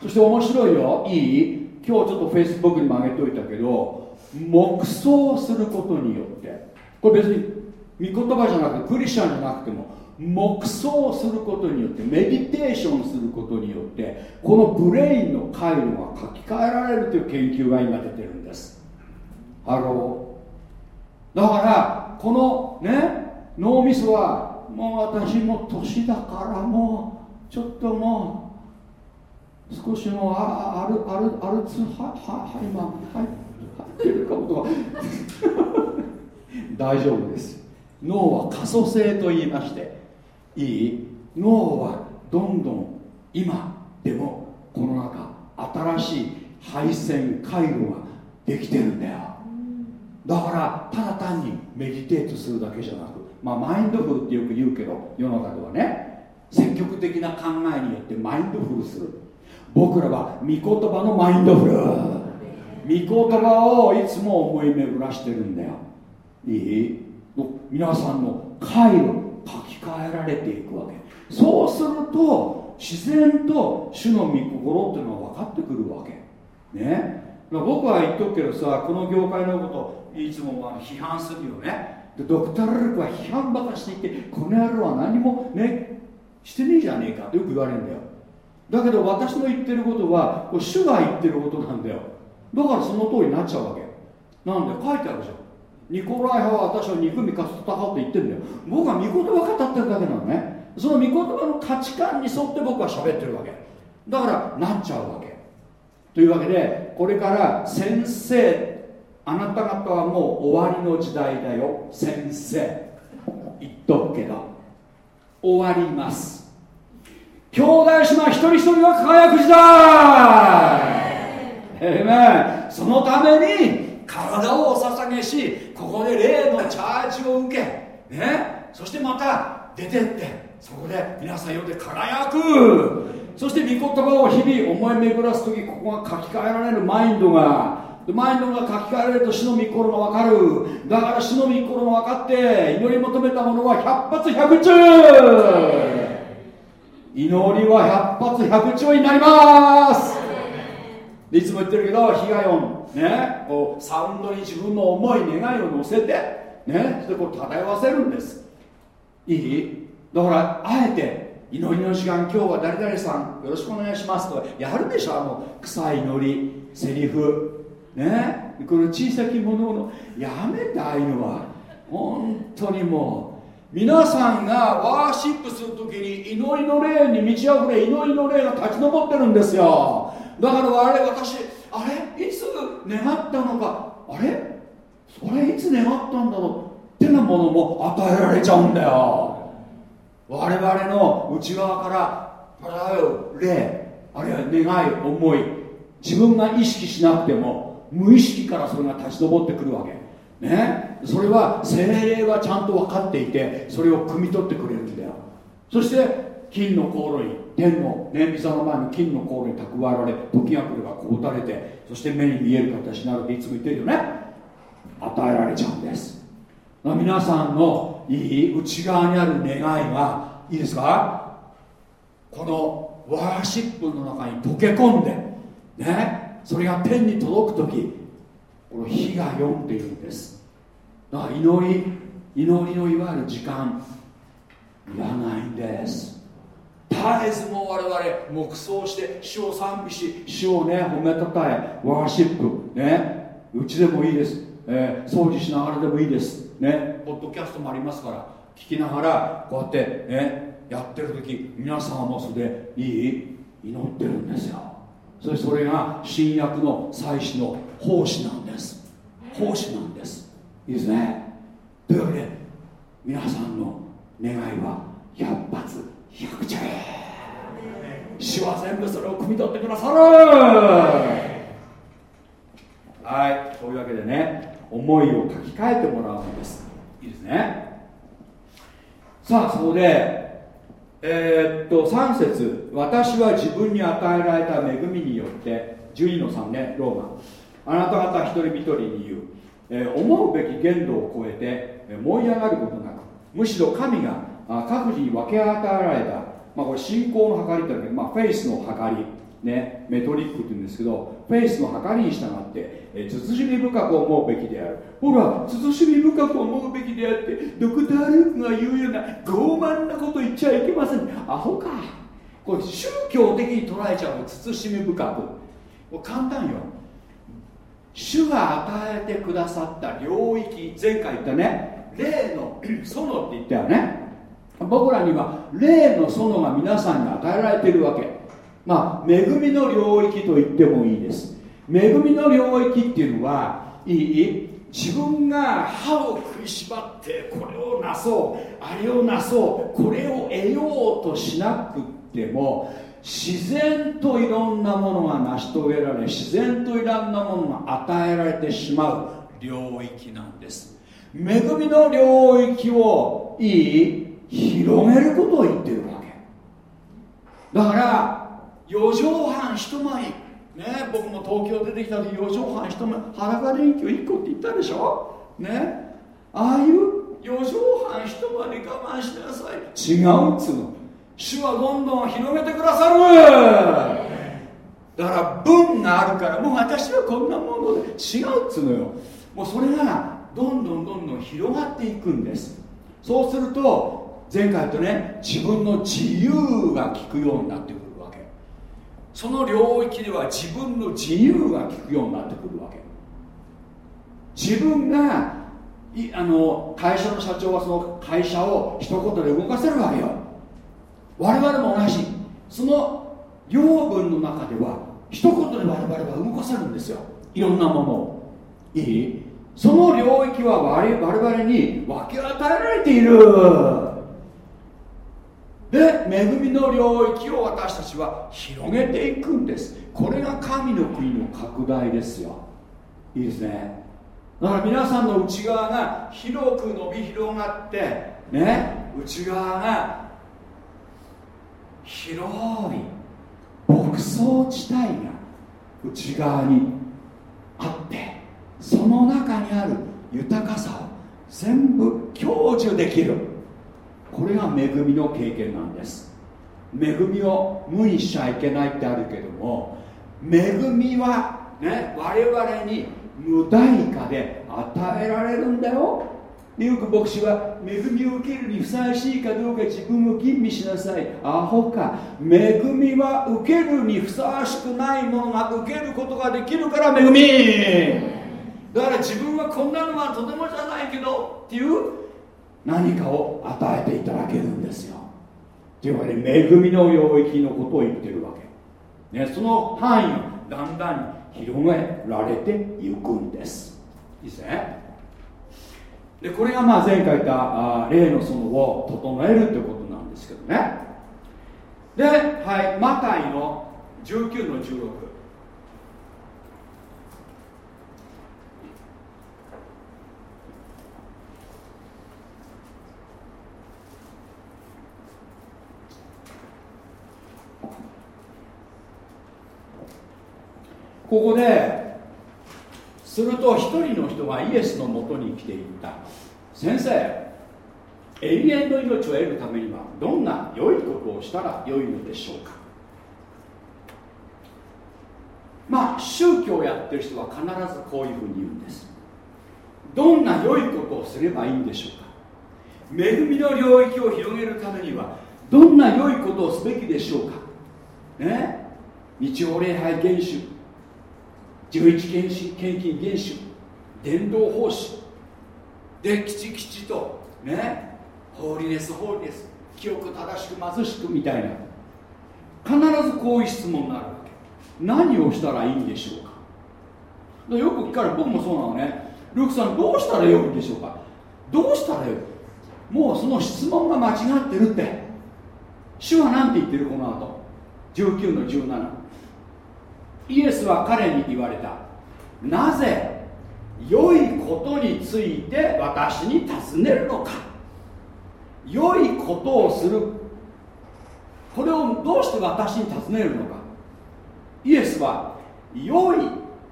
そして面白いよ。いい？今日ちょっとフェイスブックにも上げておいたけど黙想することによって。これ別に御言葉じゃなくてクリスチャンじゃなくても黙想することによって meditation することによってこの brain の回路が書き換えられるという研究が今出てるんです。 Hello。だからこのね脳みそはもう私も年だからもうちょっともう少しもうああるあるあるつははは今入ってるかもとか 大丈夫です。脳は可塑性と言いましていい？脳はどんどん今でもこの中新しい配線回路ができてるんだよ。だからただ単にメディテートするだけじゃなくまあマインドフルってよく言うけど世の中ではね積極的な考えによってマインドフルする。僕らは御言葉のマインドフル。御言葉をいつも思い巡らしてるんだよ。いい？皆さんの回路書き換えられていくわけ。そうすると自然と主の御心っていうのが分かってくるわけ。ね？僕は言っとくけどさこの業界のこといつも批判するよね。でドクター・ルルクは批判ばかしていてこの野郎は何もねしてねえじゃねえかってよく言われるんだよ。だけど私の言ってることは主が言ってることなんだよ。だからその通りになっちゃうわけ。なんで書いてあるじゃん。ニコライ派は私は憎みかつ戦うって言ってるんだよ。僕は御言葉語ってるだけなのね。その御言葉の価値観に沿って僕は喋ってるわけ。だからなっちゃうわけ。というわけでこれから先生あなた方はもう終わりの時代だよ。先生言っとくけど。終わります。兄弟姉妹一人一人が輝く時代。えそのために体をお捧げしここで霊のチャージを受けね。そしてまた出てって。そこで皆さんよで輝く。そして御言葉を日々思い巡らす時ここが書き換えられるマインドが。マインドが書き換えられると死の御心が分かる。だから死の御心が分かって祈り求めたものは百発百中。祈りは百発百中になります。いつも言ってるけど被害音ねこうサウンドに自分の思い願いを乗せてねそしてこう漂わせるんです。いい？だからあえて祈りの時間今日は誰々さんよろしくお願いしますとやるでしょあの臭い祈りセリフ。ね？この小さきもののやめてああいうのは本当にもう皆さんがワーシップするときに祈りの霊に満ち溢れ祈りの霊が立ち上ってるんですよ。だからあれ私あれいつ願ったのかあれ？それいつ願ったんだろう？ってなものも与えられちゃうんだよ。我々の内側から霊あるいは願い思い自分が意識しなくても無意識からそれが立ち上ってくるわけ。ね。それは精霊はちゃんと分かっていてそれを汲み取ってくれるんだよ。そして金の航路に天のね御座の前の金の航路に蓄えられ時が来ればこうたれてそして目に見える形になるっていつも言ってるよね。与えられちゃうんです。皆さんのいい内側にある願いがいいですか？このワーシップの中に溶け込んでねそれが天に届く時この火が読んでいるんです。だから祈り祈りのいわゆる時間いらないんです。絶えずも我々黙想して主を賛美し主をね褒めたたえワーシップねうちでもいいです、えー、掃除しながらでもいいです。ねポッドキャストもありますから聞きながらこうやってねやってる時皆さんもそれでいい祈ってるんですよ。それそれが新約の祭祀の奉仕なんです。奉仕なんです。いいですね。というわけで皆さんの願いは100発100中主は全部それを汲み取ってくださる。はい。というわけでね思いを書き換えてもらうんです。いいですね。さあそこでえー、っと3節。私は自分に与えられた恵みによって12の3ねローマ。あなた方一人一人に言う、えー、思うべき限度を超えて燃え上がることなくむしろ神が各自に分け与えられた、まあ、これ信仰の計りっていうのは、まあ、フェイスの計り。ね、メトリックって言うんですけどフェイスの計りに従って、え慎み深く思うべきである。ほら慎み深く思うべきであってドクター・ルークが言うような傲慢なこと言っちゃいけません。アホか。これ宗教的に捉えちゃうの。慎み深く。これ簡単よ。主が与えてくださった領域。前回言ったね。霊の園って言ったよね。僕らには霊の園が皆さんに与えられてるわけ。まあ恵みの領域と言ってもいいです。恵みの領域っていうのはいい？自分が歯を食いしばってこれをなそうあれをなそうこれを得ようとしなくっても自然といろんなものが成し遂げられ自然といろんなものが与えられてしまう領域なんです。恵みの領域をいい？広げることを言ってるわけ。だから四畳半一回りね僕も東京出てきた時四畳半一回り裸電球1個って言ったでしょ？ね。ああいう四畳半一回り我慢しなさい。違うっつうの。主はどんどん広げてくださる。だから文があるからもう私はこんなもので。違うっつうのよ。もうそれがどんどんどんどん広がっていくんです。そうすると前回とね自分の自由が利くようになってくる。その領域では自分の自由が利くようになってくるわけ。自分がいあの会社の社長はその会社を一言で動かせるわけよ。我々も同じ。その養分の中では一言で我々は動かせるんですよ。いろんなものを。いい？その領域は我々に分け与えられている。で恵みの領域を私たちは広げていくんです。これが神の国の拡大ですよ。いいですね。だから皆さんの内側が広く伸び広がってね内側が広い牧草地帯が内側にあってその中にある豊かさを全部享受できる。これが恵みの経験なんです。恵みを無にしちゃいけないってあるけども恵みはね我々に無代価で与えられるんだよ。よく牧師は恵みを受けるにふさわしいかどうか自分を吟味しなさい。アホか。恵みは受けるにふさわしくないものが受けることができるから恵み。だから自分はこんなのはとてもじゃないけどっていう何かを与えていただけるんですよ。というわけで恵みの領域のことを言ってるわけ、ね、その範囲をだんだん広げられていくんです。いいですね。でこれがまあ前回言ったあ例の園を整えるということなんですけどね。ではいマタイの19の16ここですると一人の人がイエスのもとに来ていった。先生永遠の命を得るためにはどんな良いことをしたら良いのでしょうか？まあ宗教をやってる人は必ずこういうふうに言うんです。どんな良いことをすればいいんでしょうか？恵みの領域を広げるためにはどんな良いことをすべきでしょうか？ね？日曜礼拝厳守。11献金厳守伝道奉仕。できちきちとねホーリネスホーリネス清く正しく貧しくみたいな。必ずこういう質問になるわけ。何をしたらいいんでしょうか。よく聞かれる。僕もそうなのね。ルークさんどうしたらよいんでしょうか。どうしたらよい。もうその質問が間違ってるって。主は何て言ってるこの後。19の17イエスは彼に言われた。なぜ良いことについて私に尋ねるのか。良いことをする。これをどうして私に尋ねるのか。イエスは良い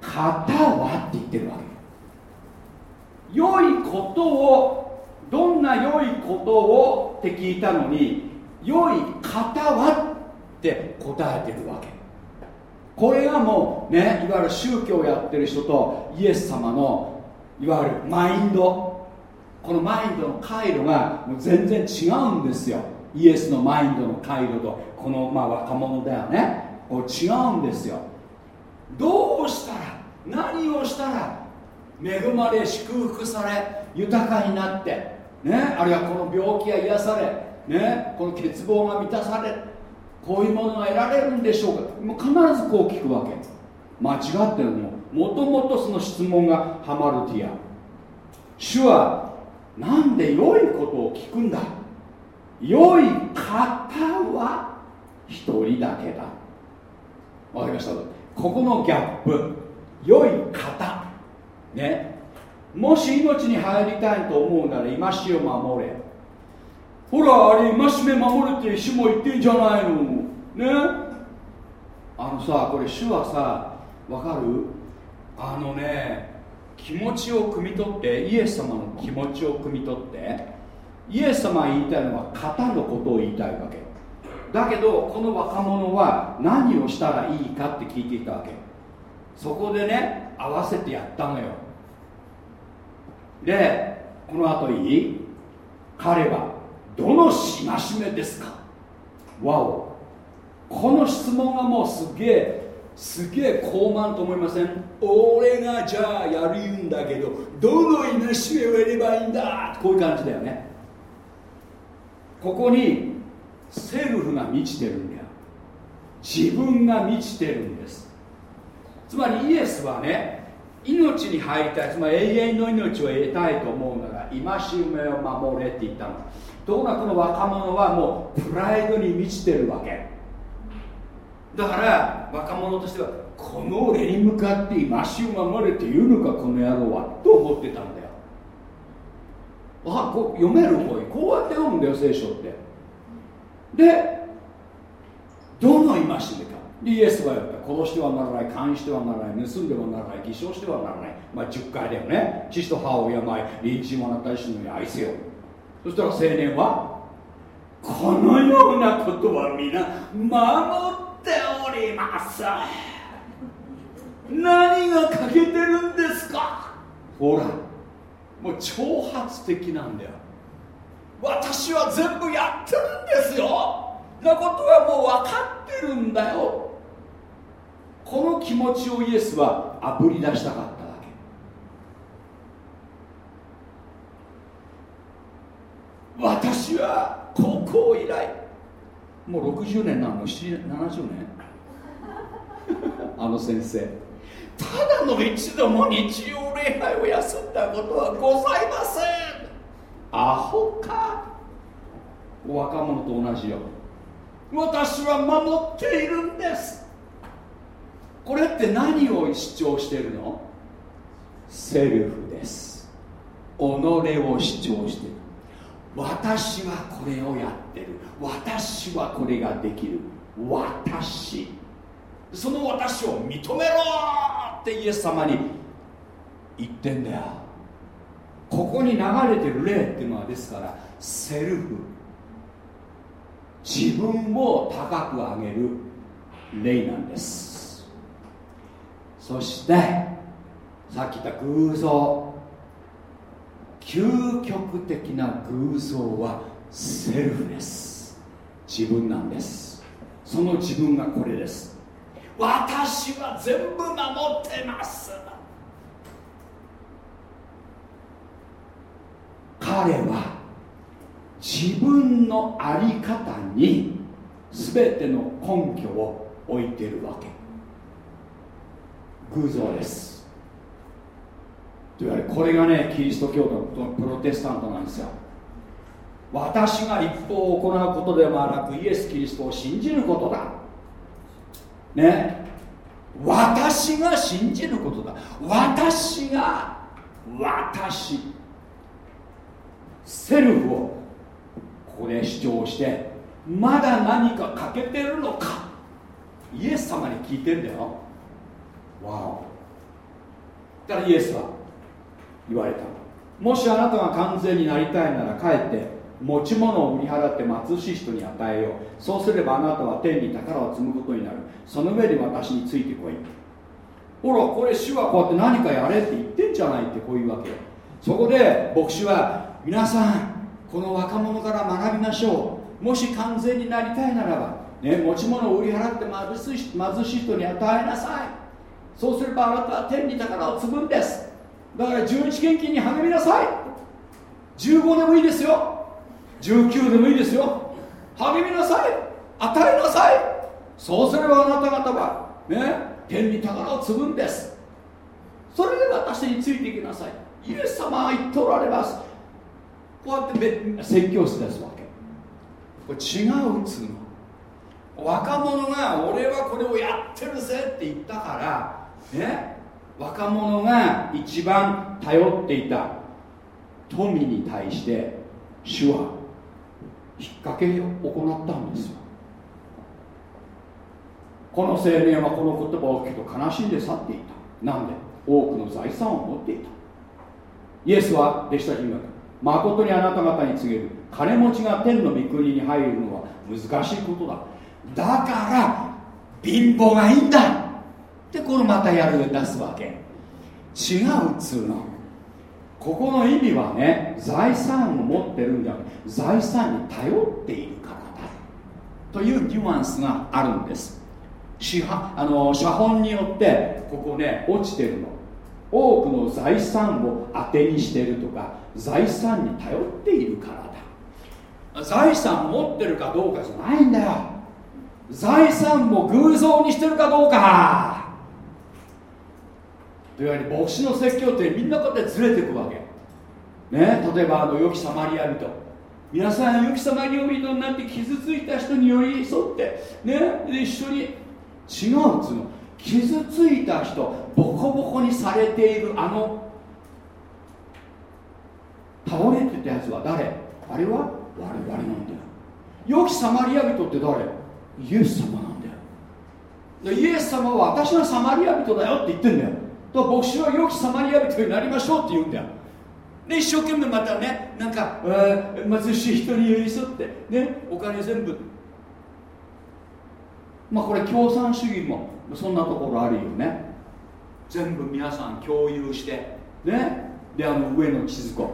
方はって言ってるわけ。良いことをどんな良いことをって聞いたのに良い方はって答えてるわけ。これがもうねいわゆる宗教をやってる人とイエス様のいわゆるマインド。このマインドの回路がもう全然違うんですよ。イエスのマインドの回路とこのまあ若者だよね。こう違うんですよ。どうしたら何をしたら恵まれ祝福され豊かになってねあるいはこの病気が癒されねこの欠乏が満たされこういうものが得られるんでしょうか？もう必ずこう聞くわけ。間違ってるのもともとその質問がハマルティア。主はなんで良いことを聞くんだ？良い方は一人だけだ。わかりました？ここのギャップ。良い方。ね？もし命に入りたいと思うなら戒しを守れ。ほらあれ戒め守るって主も言ってんじゃないの。ね？あのさこれ主はさわかる？あのね気持ちを汲み取ってイエス様の気持ちを汲み取ってイエス様が言いたいのは型のことを言いたいわけ。だけどこの若者は何をしたらいいかって聞いていたわけ。そこでね合わせてやったのよ。でこの後いい？彼は。どの戒めですか？わお。この質問がもうすげえすげえ高慢と思いません？俺がじゃあやるんだけどどの戒めをやればいいんだ？こういう感じだよね。ここにセルフが満ちてるんだよ。自分が満ちてるんです。つまりイエスはね命に入りたいつまり永遠の命を得たいと思うなら戒めを守れって言ったの。ところがこの若者はもうプライドに満ちてるわけ。だから若者としてはこの俺に向かって戒めを守れって言うのかこの野郎はと思ってたんだよ。あこう読めるこうこうやって読むんだよ聖書って。でどの戒めか。イエスはやった殺してはならない監視してはならない盗んではならない偽証してはならない。まあ10回だよね。父と母を病隣人をあなた自身のに愛せよ。そしたら青年はこのようなことは皆守っております。何が欠けてるんですか？ほらもう挑発的なんだよ。私は全部やってるんですよ。なことはもう分かってるんだよ。この気持ちをイエスはあぶり出したかったわけ私は高校以来もう60年なの70年。あの先生。ただの一度も日曜礼拝を休んだことはございません。アホか。若者と同じよ。私は守っているんです。これって何を主張しているの？セルフです。己を主張している。私はこれをやってる。私はこれができる。私。その私を認めろってイエス様に言ってんだよ。ここに流れてる霊っていうのはですからセルフ。自分を高く上げる霊なんです。そしてさっき言った偶像。究極的な偶像はセルフです。自分なんです。その自分がこれです。私は全部守ってます。彼は自分の在り方に全ての根拠を置いてるわけ。偶像です。といわれこれがねキリスト教徒のプロテスタントなんですよ。私が立法を行うことではなくイエス・キリストを信じることだ。ね。私が信じることだ。私が私。セルフをここで主張してまだ何か欠けてるのか。イエス様に聞いてんだよ。わお。だからイエスは言われた。もしあなたが完全になりたいなら帰って持ち物を売り払って貧しい人に与えよう。そうすればあなたは天に宝を積むことになる。その上で私についてこい。ほらこれ主はこうやって何かやれって言ってんじゃないってこういうわけそこで牧師は皆さんこの若者から学びましょう。もし完全になりたいならば、ね、持ち物を売り払って貧しい貧しい人に与えなさい。そうすればあなたは天に宝を積むんです。だから十一献金に励みなさい。15でもいいですよ。19でもいいですよ。励みなさい。与えなさい。そうすればあなた方はね天に宝を積むんです。それで私についていきなさい。イエス様は言っておられます。こうやって説教し出すわけ。これ違うっつうの。若者が俺はこれをやってるぜって言ったからね若者が一番頼っていた。富に対して主は引っ掛けを行ったんですよ。この青年はこの言葉を聞くと悲しんで去っていた。なんで？多くの財産を持っていた。イエスは弟子たちに言われた誠にあなた方に告げる。金持ちが天の御国に入るのは難しいことだ。だから貧乏がいいんだ。ってこれまたやる出すわけ。違うっつうの。ここの意味はね財産を持ってるんじゃなくて財産に頼っているからだ。というニュアンスがあるんです。あの写本によってここね落ちてるの。多くの財産を当てにしてるとか財産に頼っているからだ。財産持ってるかどうかじゃないんだよ。財産も偶像にしてるかどうか。というわけで牧師の説教ってみんなこうやってずれていくわけ。ね例えばあの良きサマリア人。皆さん良きサマリア人になって傷ついた人に寄り添ってねで一緒に。違うっつうの。傷ついた人ボコボコにされているあの。倒れてたやつは誰？あれは？我々なんだよ。良きサマリア人って誰？イエス様なんだよ。イエス様は私がサマリア人だよって言ってんだよ。と牧師は良きサマリア人になりましょうって言うんだよ。で一生懸命またねなんか、えー、貧しい人に寄り添ってねお金全部。まあこれ共産主義もそんなところあるよね。全部皆さん共有して。ね。であの上の地図子。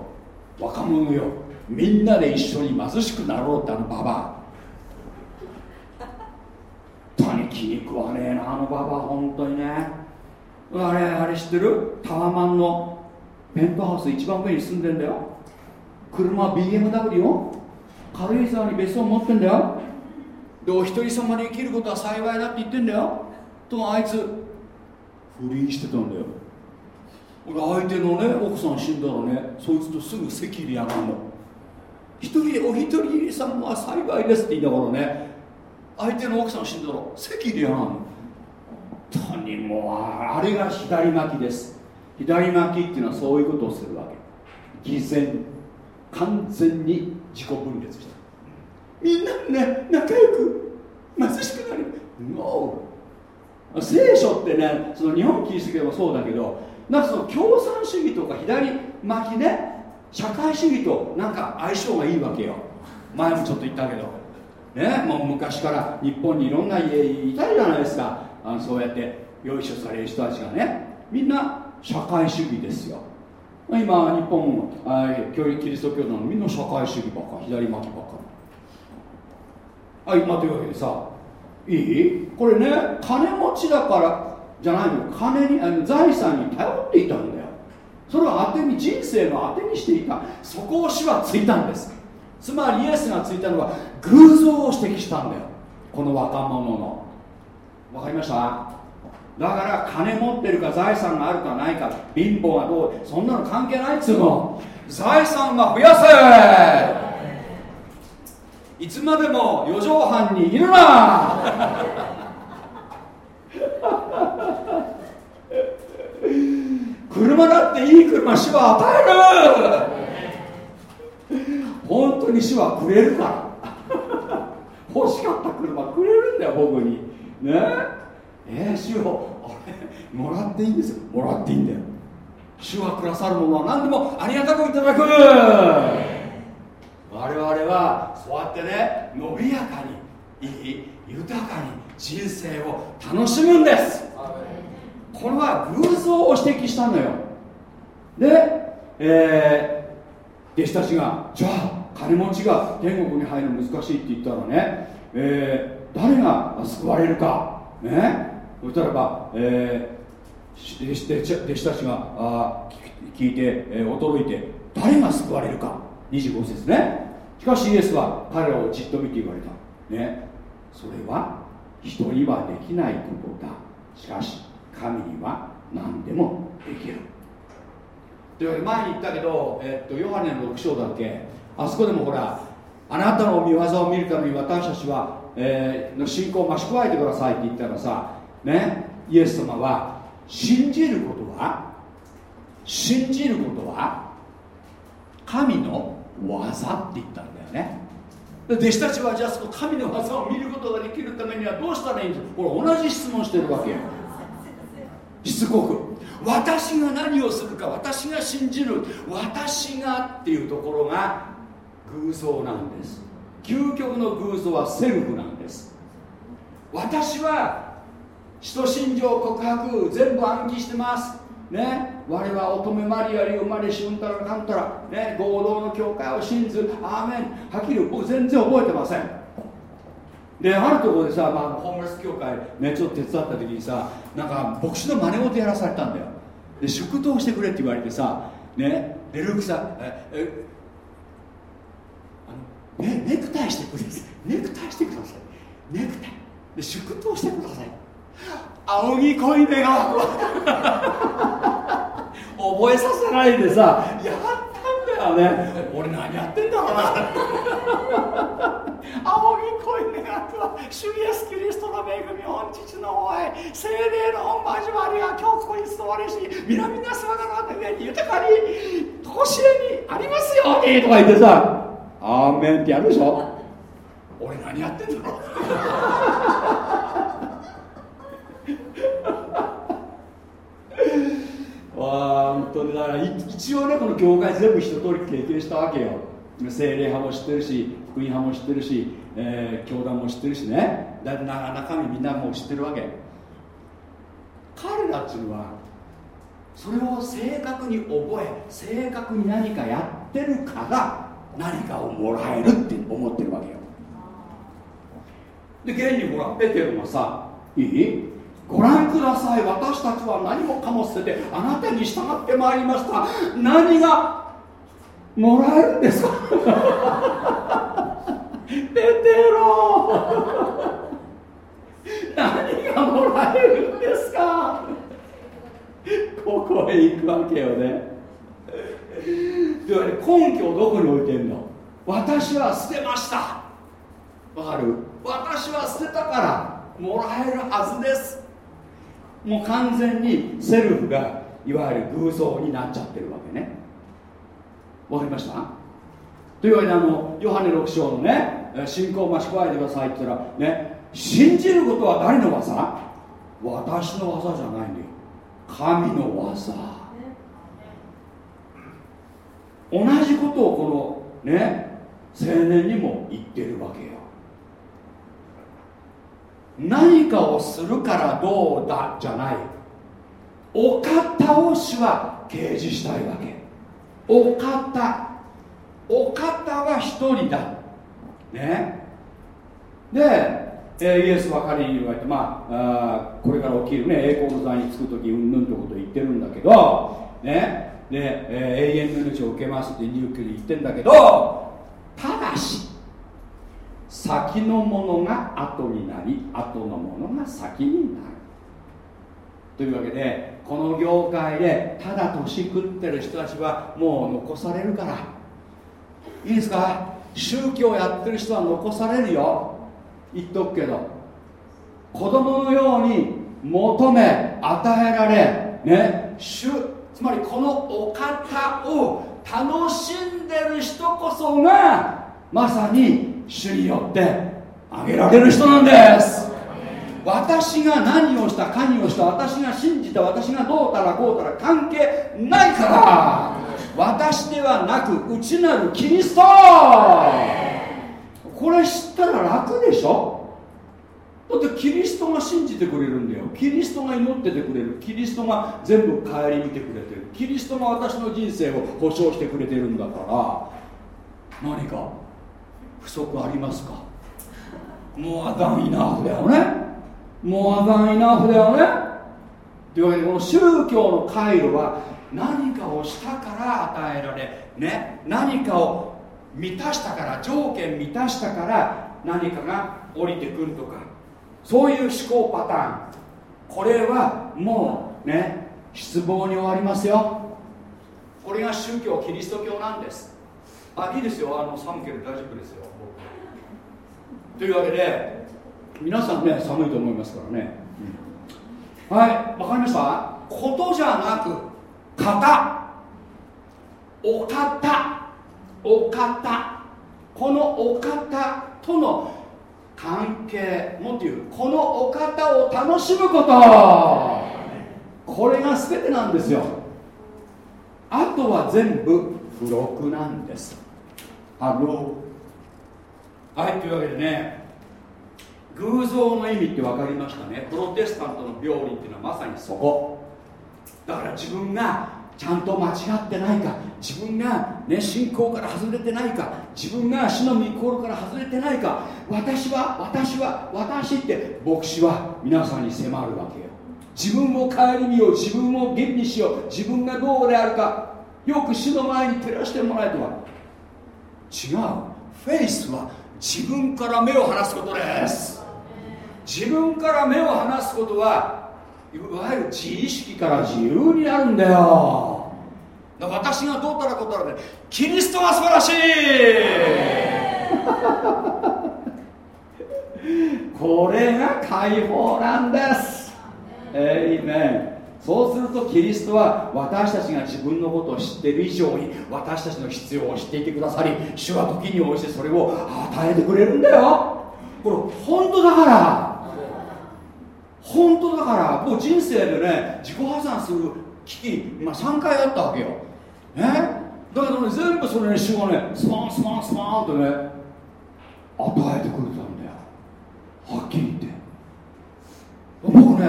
若者よ。みんなで一緒に貧しくなろうって あのババア。本当に気に食わねえなあのババア本当にねあれあれ知ってる？タワマンのペントハウス一番上に住んでんだよ。車 BMW よ軽井沢に別荘持ってんだよ。でお一人様で生きることは幸いだって言ってんだよ。とあいつ不倫してたんだよ。俺相手のね奥さん死んだらね。そいつとすぐ席入れやがんの。一人お一人様は幸いですって言いながらね相手の奥さん死んだら席入れやがんの。当にもうあれが左巻きです。左巻きっていうのはそういうことをするわけ。偽善完全に自己分裂した。みんなね仲良く貧しくなる。No 聖書ってねその日本キリスト教もそうだけどなんかその共産主義とか左巻きね社会主義となんか相性がいいわけよ。前もちょっと言ったけど。ねもう昔から日本にいろんな家いたじゃないですか。あのそうやってよいしょされる人たちがねみんな社会主義ですよ。今日本あ教育キリスト教なのみんな社会主義ばっか左巻きばっかはいまあというわけでさいい？これね金持ちだからじゃないの金にあの財産に頼っていたんだよ。それを当てに人生の当てにしていた。そこを死はついたんです。つまりイエスがついたのは偶像を指摘したんだよ。この若者の。わかりました。だから金持ってるか財産があるかないか貧乏がどうそんなの関係ないっつうの。財産が増やせ。いつまでも四畳半にいるな。車だっていい車主は与える。本当に主はくれるから。欲しかった車くれるんだよ僕にね。えー、主をあれ？もらっていいんですよ。もらっていいんだよ。主はくださるものは何でもありがたくいただく。我々はそうやってね伸びやかにいい豊かに人生を楽しむんです。これは偶像を指摘したのよ。で、えー、弟子たちがじゃあ金持ちが天国に入るの難しいって言ったらね、えー、誰が救われるか。ね。そしたらば、えー、弟子たちがあ聞いて、えー、驚いて誰が救われるか。25節ね。しかしイエスは彼らをじっと見て言われた。ね。それは人にはできないことだ。しかし神には何でもできる。というわけで前に言ったけど、えっとヨハネの6章だっけ。あそこでもほらあなたの見業を見るために私たちは、えー、の信仰を増し加えてくださいって言ったらさねイエス様は信じることは信じることは神の技って言ったんだよね。弟子たちはじゃあその神の技を見ることができるためにはどうしたらいいんですかこれ同じ質問してるわけよしつこく。私が何をするか私が信じる私がっていうところが偶像なんです。究極の偶像はセルフなんです。私は使徒信条告白全部暗記してます。ね。我は乙女マリアに生まれしうんたらかんたら。ね。合同の教会を信ずアーメン。はっきり僕全然覚えてません。であるところでさ、まあ、ホームレス協会ねちょっと手伝った時にさなんか牧師の真似事やらされたんだよ。で祝祷してくれって言われてさね。デルクさええねネクタイしてくださいネクタイしてください。ネクタイ。で祝祷してください。仰ぎ恋目が。覚えさせないでさ。やったんだよね。俺何やってんだろうな。仰ぎ恋願っては主イエスキリストの恵み本父の方へ精霊の本交わりが今日ここに伝わるし皆々様がの上に豊かにとしえにありますようにとか言ってさ。アーメンってやるでしょ？俺何やってんだろわあ本当にだから一応ねこの業界全部一通り経験したわけよ。精霊派も知ってるし福音派も知ってるし、えー、教団も知ってるしね。だ中身みんなもう知ってるわけ。彼らっていうのはそれを正確に覚え正確に何かやってるから何かをもらえるって思ってるわけよ。で現にほらペテロがさいい？ご覧ください私たちは何もかも捨ててあなたに従ってまいりました。何がもらえるんですか？ペテロ。何がもらえるんですか？ここへ行くわけよねではね根拠をどこに置いてんの？私は捨てました。わかる？私は捨てたからもらえるはずです。もう完全にセルフがいわゆる偶像になっちゃってるわけね。わかりました？というわけであのヨハネ6章のね信仰を増し加えてくださいって言ったらね信じることは誰の技？私の技じゃないんだよ。神の技。同じことをこのね青年にも言ってるわけよ。何かをするからどうだじゃない。お方を主は掲示したいわけ。お方。お方は一人だ。ね。で、え、イエスは彼に言われてまああこれから起きるね栄光の座につく時うんぬんってことを言ってるんだけどね。で、え、永遠の命を受けますって入居で言ってんだけどただし先のものが後になり後のものが先になる。というわけでこの業界でただ年食ってる人たちはもう残されるから。いいですか？宗教やってる人は残されるよ。言っとくけど子供のように求め与えられね主つまりこのお方を楽しんでる人こそがまさに主によってあげられる人なんです。私が何をした何をした私が信じた私がどうたらこうたら関係ないから。私ではなく内なるキリスト。これ知ったら楽でしょ？だってキリストが信じてくれるんだよ。キリストが祈っててくれる。キリストが全部顧みてくれてる。キリストが私の人生を保証してくれてるんだから。何か不足ありますか？もうアダンイナーフだよね。もうアダンイナーフだよね。というわけでこの宗教の回路は何かをしたから与えられね何かを満たしたから条件満たしたから何かが降りてくるとか。そういう思考パターン。これはもうね失望に終わりますよ。これが宗教キリスト教なんです。あいいですよ。あの寒ければ大丈夫ですよ。というわけで皆さんね寒いと思いますからね、うん、はいわかりました？ことじゃなく型。お方。お方。このお方との関係もっていうこのお方を楽しむこと。これが全てなんですよ。あとは全部付録なんです。ハローはいというわけでね偶像の意味って分かりましたね。プロテスタントの病理っていうのはまさにそこ。だから自分がちゃんと間違ってないか。自分が、ね、信仰から外れてないか。自分が死の御心から外れてないか。私は私は私って牧師は皆さんに迫るわけよ。自分を顧みよう。自分を厳にしよう。自分がどうであるか。よく死の前に照らしてもらえとは。違う。フェイスは自分から目を離すことです。自分から目を離すことはわゆる自意識から自由になるんだよ。私がどうたらこうたらでキリストが素晴らしい。これが解放なんです。エイメンそうするとキリストは私たちが自分のことを知っている以上に私たちの必要を知っていてくださり主は時に応じてそれを与えてくれるんだよ。これ本当だから本当だからもう人生でね自己破産する危機今3回あったわけよ。ね？だけどね全部それに主がねスパンスパンスパンとね与えてくれたんだよ。はっきり言って。僕ね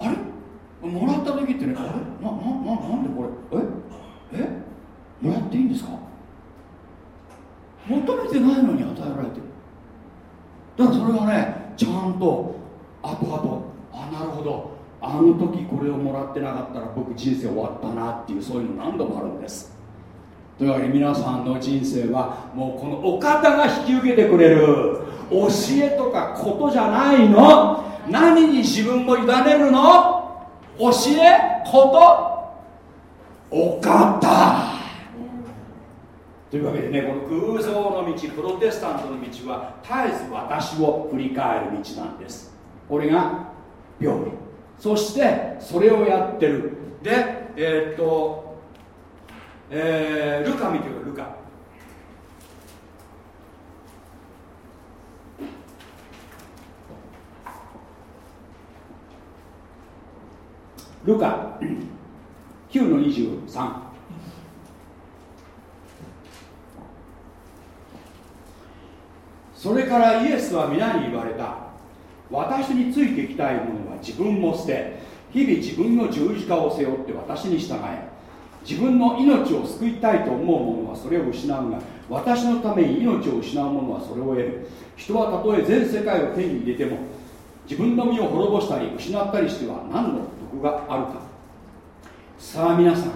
あれ？もらった時ってねあれ？ななななんでこれ？え？え？もらっていいんですか？求めてないのに与えられてる。だからそれがねちゃんと後々あなるほど。あの時これをもらってなかったら僕人生終わったなっていうそういうの何度もあるんです。というわけで皆さんの人生はもうこのお方が引き受けてくれる。教えとかことじゃないの。何に自分を委ねるの。教えこと。お方。というわけでねこの空想の道プロテスタントの道は絶えず私を振り返る道なんです。これが病気そしてそれをやってる。でえー、っと、えー、ルカ見てくルカ。ルカ。9の23それからイエスは皆に言われた。私についていきたい者は自分も捨て日々自分の十字架を背負って私に従え。自分の命を救いたいと思う者はそれを失うが私のために命を失う者はそれを得る。人はたとえ全世界を手に入れても自分の身を滅ぼしたり失ったりしては何の得があるか。さあ皆さん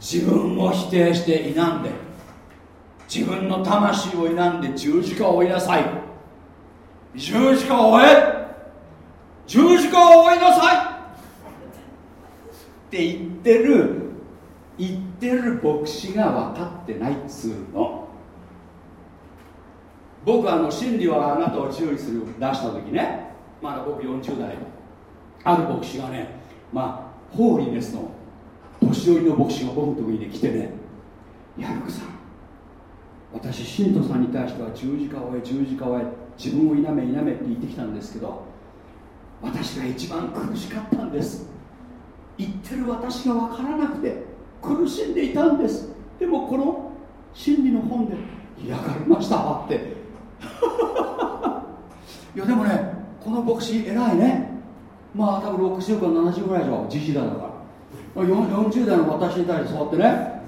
自分を否定して否んで自分の魂を否んで十字架を追いなさい。十字架を追え十字架を追いなさい。って言ってる言ってる牧師が分かってないっつうの。僕あの真理はあなたを注意する出した時ねまだ僕40代ある牧師がねまあホーリーネスの年寄りの牧師が僕のとこに来てね「ヤルクさん私信徒さんに対しては十字架を追え十字架を追え自分を否め否めって言ってきたんですけど私が一番苦しかったんです。言ってる私が分からなくて苦しんでいたんです。でもこの真理の本で開かれましたって。いやでもねこの牧師偉いね。まあ多分60か70ぐらいでしょ慈悲だから。40代の私に対してそうやってね。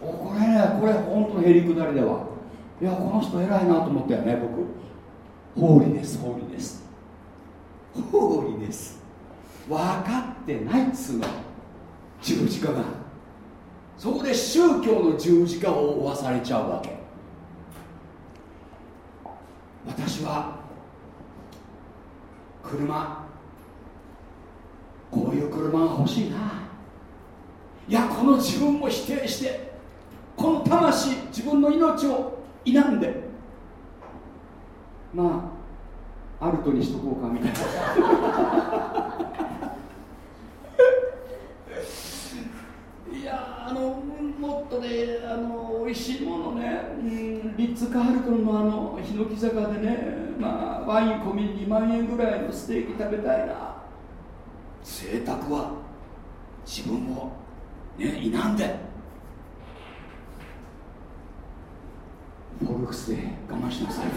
これねこれ本当のへりくだりでは。いやこの人偉いなと思ったよね僕。ホーリーですホーリーですホーリーです分かってないっつうの。十字架が。そこで宗教の十字架を負わされちゃうわけ。私は車。こういう車が欲しいな。いやこの自分も否定してこの魂自分の命を否んでまあアルトにしとこうかみたいな。いやあのもっとねあの美味しいものね、うん、リッツ・カールトンのあのヒノキ坂でね、まあ、ワイン込み2万円ぐらいのステーキ食べたいな。贅沢は自分をね否んで。フォルクスで我慢しなさい。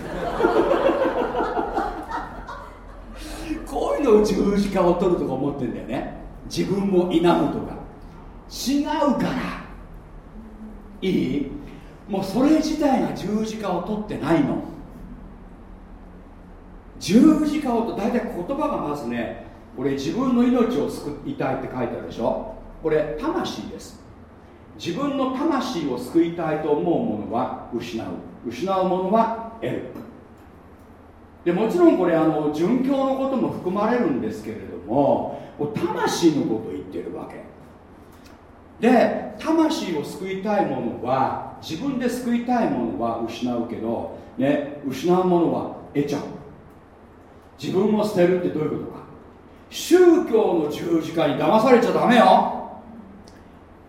こういうのを十字架を取るとか思ってんだよね。自分も否むとか。違うから。いい？もうそれ自体が十字架を取ってないの。十字架をと大体言葉がまずねこれ自分の命を救いたいって書いてあるでしょ。これ魂です。自分の魂を救いたいと思うものは失う。失うものは得る。でもちろんこれあの殉教のことも含まれるんですけれども魂のことを言ってるわけ。で魂を救いたいものは自分で救いたいものは失うけど、ね、失うものは得ちゃう。自分を捨てるってどういうことか。宗教の十字架に騙されちゃダメよ。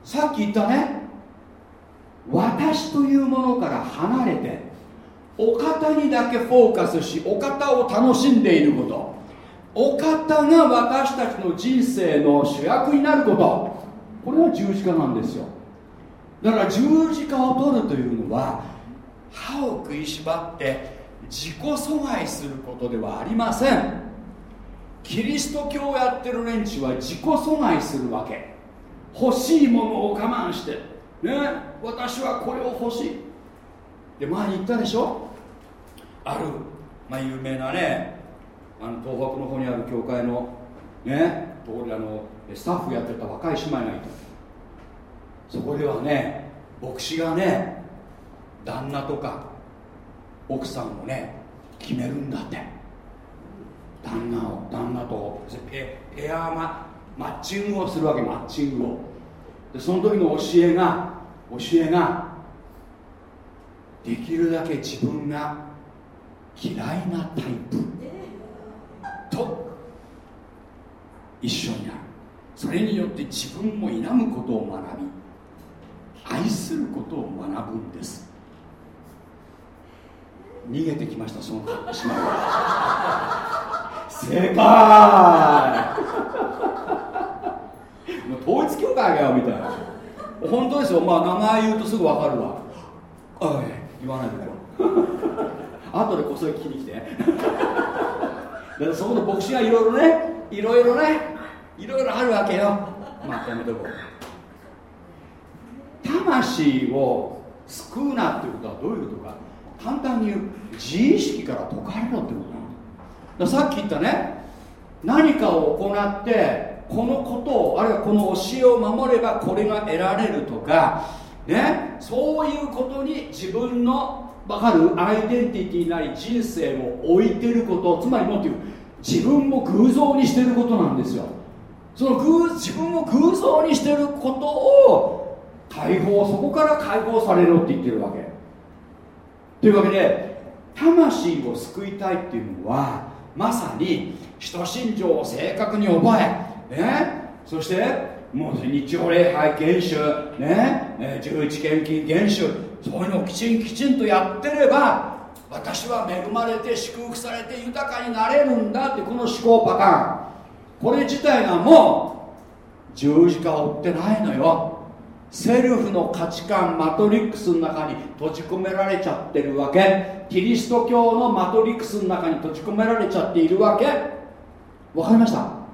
さっき言ったね私というものから離れてお方にだけフォーカスしお方を楽しんでいること。お方が私たちの人生の主役になること。これは十字架なんですよ。だから十字架を取るというのは歯を食いしばって自己阻害することではありません。キリスト教をやってる連中は自己阻害するわけ。欲しいものを我慢してね。私はこれを欲しい。で前に言ったでしょ？ある、まあ、有名なねあの東北の方にある教会のねあのスタッフやってた若い姉妹がいた。そこではね牧師がね旦那とか奥さんをね決めるんだって。旦那を旦那とペペアママッチングをするわけマッチングを。でその時の教えが教えができるだけ自分が嫌いなタイプ。と一緒になる。それによって自分も否むことを学び愛することを学ぶんです。逃げてきましたその姉妹は正解。もう統一教会がよみたいな。本当ですよ。まあ名前言うとすぐ分かるわ。おい言わないでこ 後でこそ聞きに来て。でそこの牧師がいろいろねいろいろねいろいろあるわけよ。まあやめとこう。魂を救うなっていうことはどういうことか。簡単に言う自意識から解かれろってことなんだ。さっき言ったね。何かを行ってこのことをあるいはこの教えを守ればこれが得られるとかねそういうことに自分の分かるアイデンティティなり人生を置いてることつまりもっと言う自分も偶像にしてることなんですよ。その偶自分を偶像にしてることを解放そこから解放されろって言ってるわけ。というわけで魂を救いたいっていうのはまさに人心情を正確に覚え、ね、そしてもう日曜礼拝厳守、ね、十一献金厳守そういうのをきちんきちんとやってれば私は恵まれて祝福されて豊かになれるんだってこの思考パターン。これ自体がもう十字架を追ってないのよ。セルフの価値観マトリックスの中に閉じ込められちゃってるわけ。キリスト教のマトリックスの中に閉じ込められちゃっているわけ。わかりました？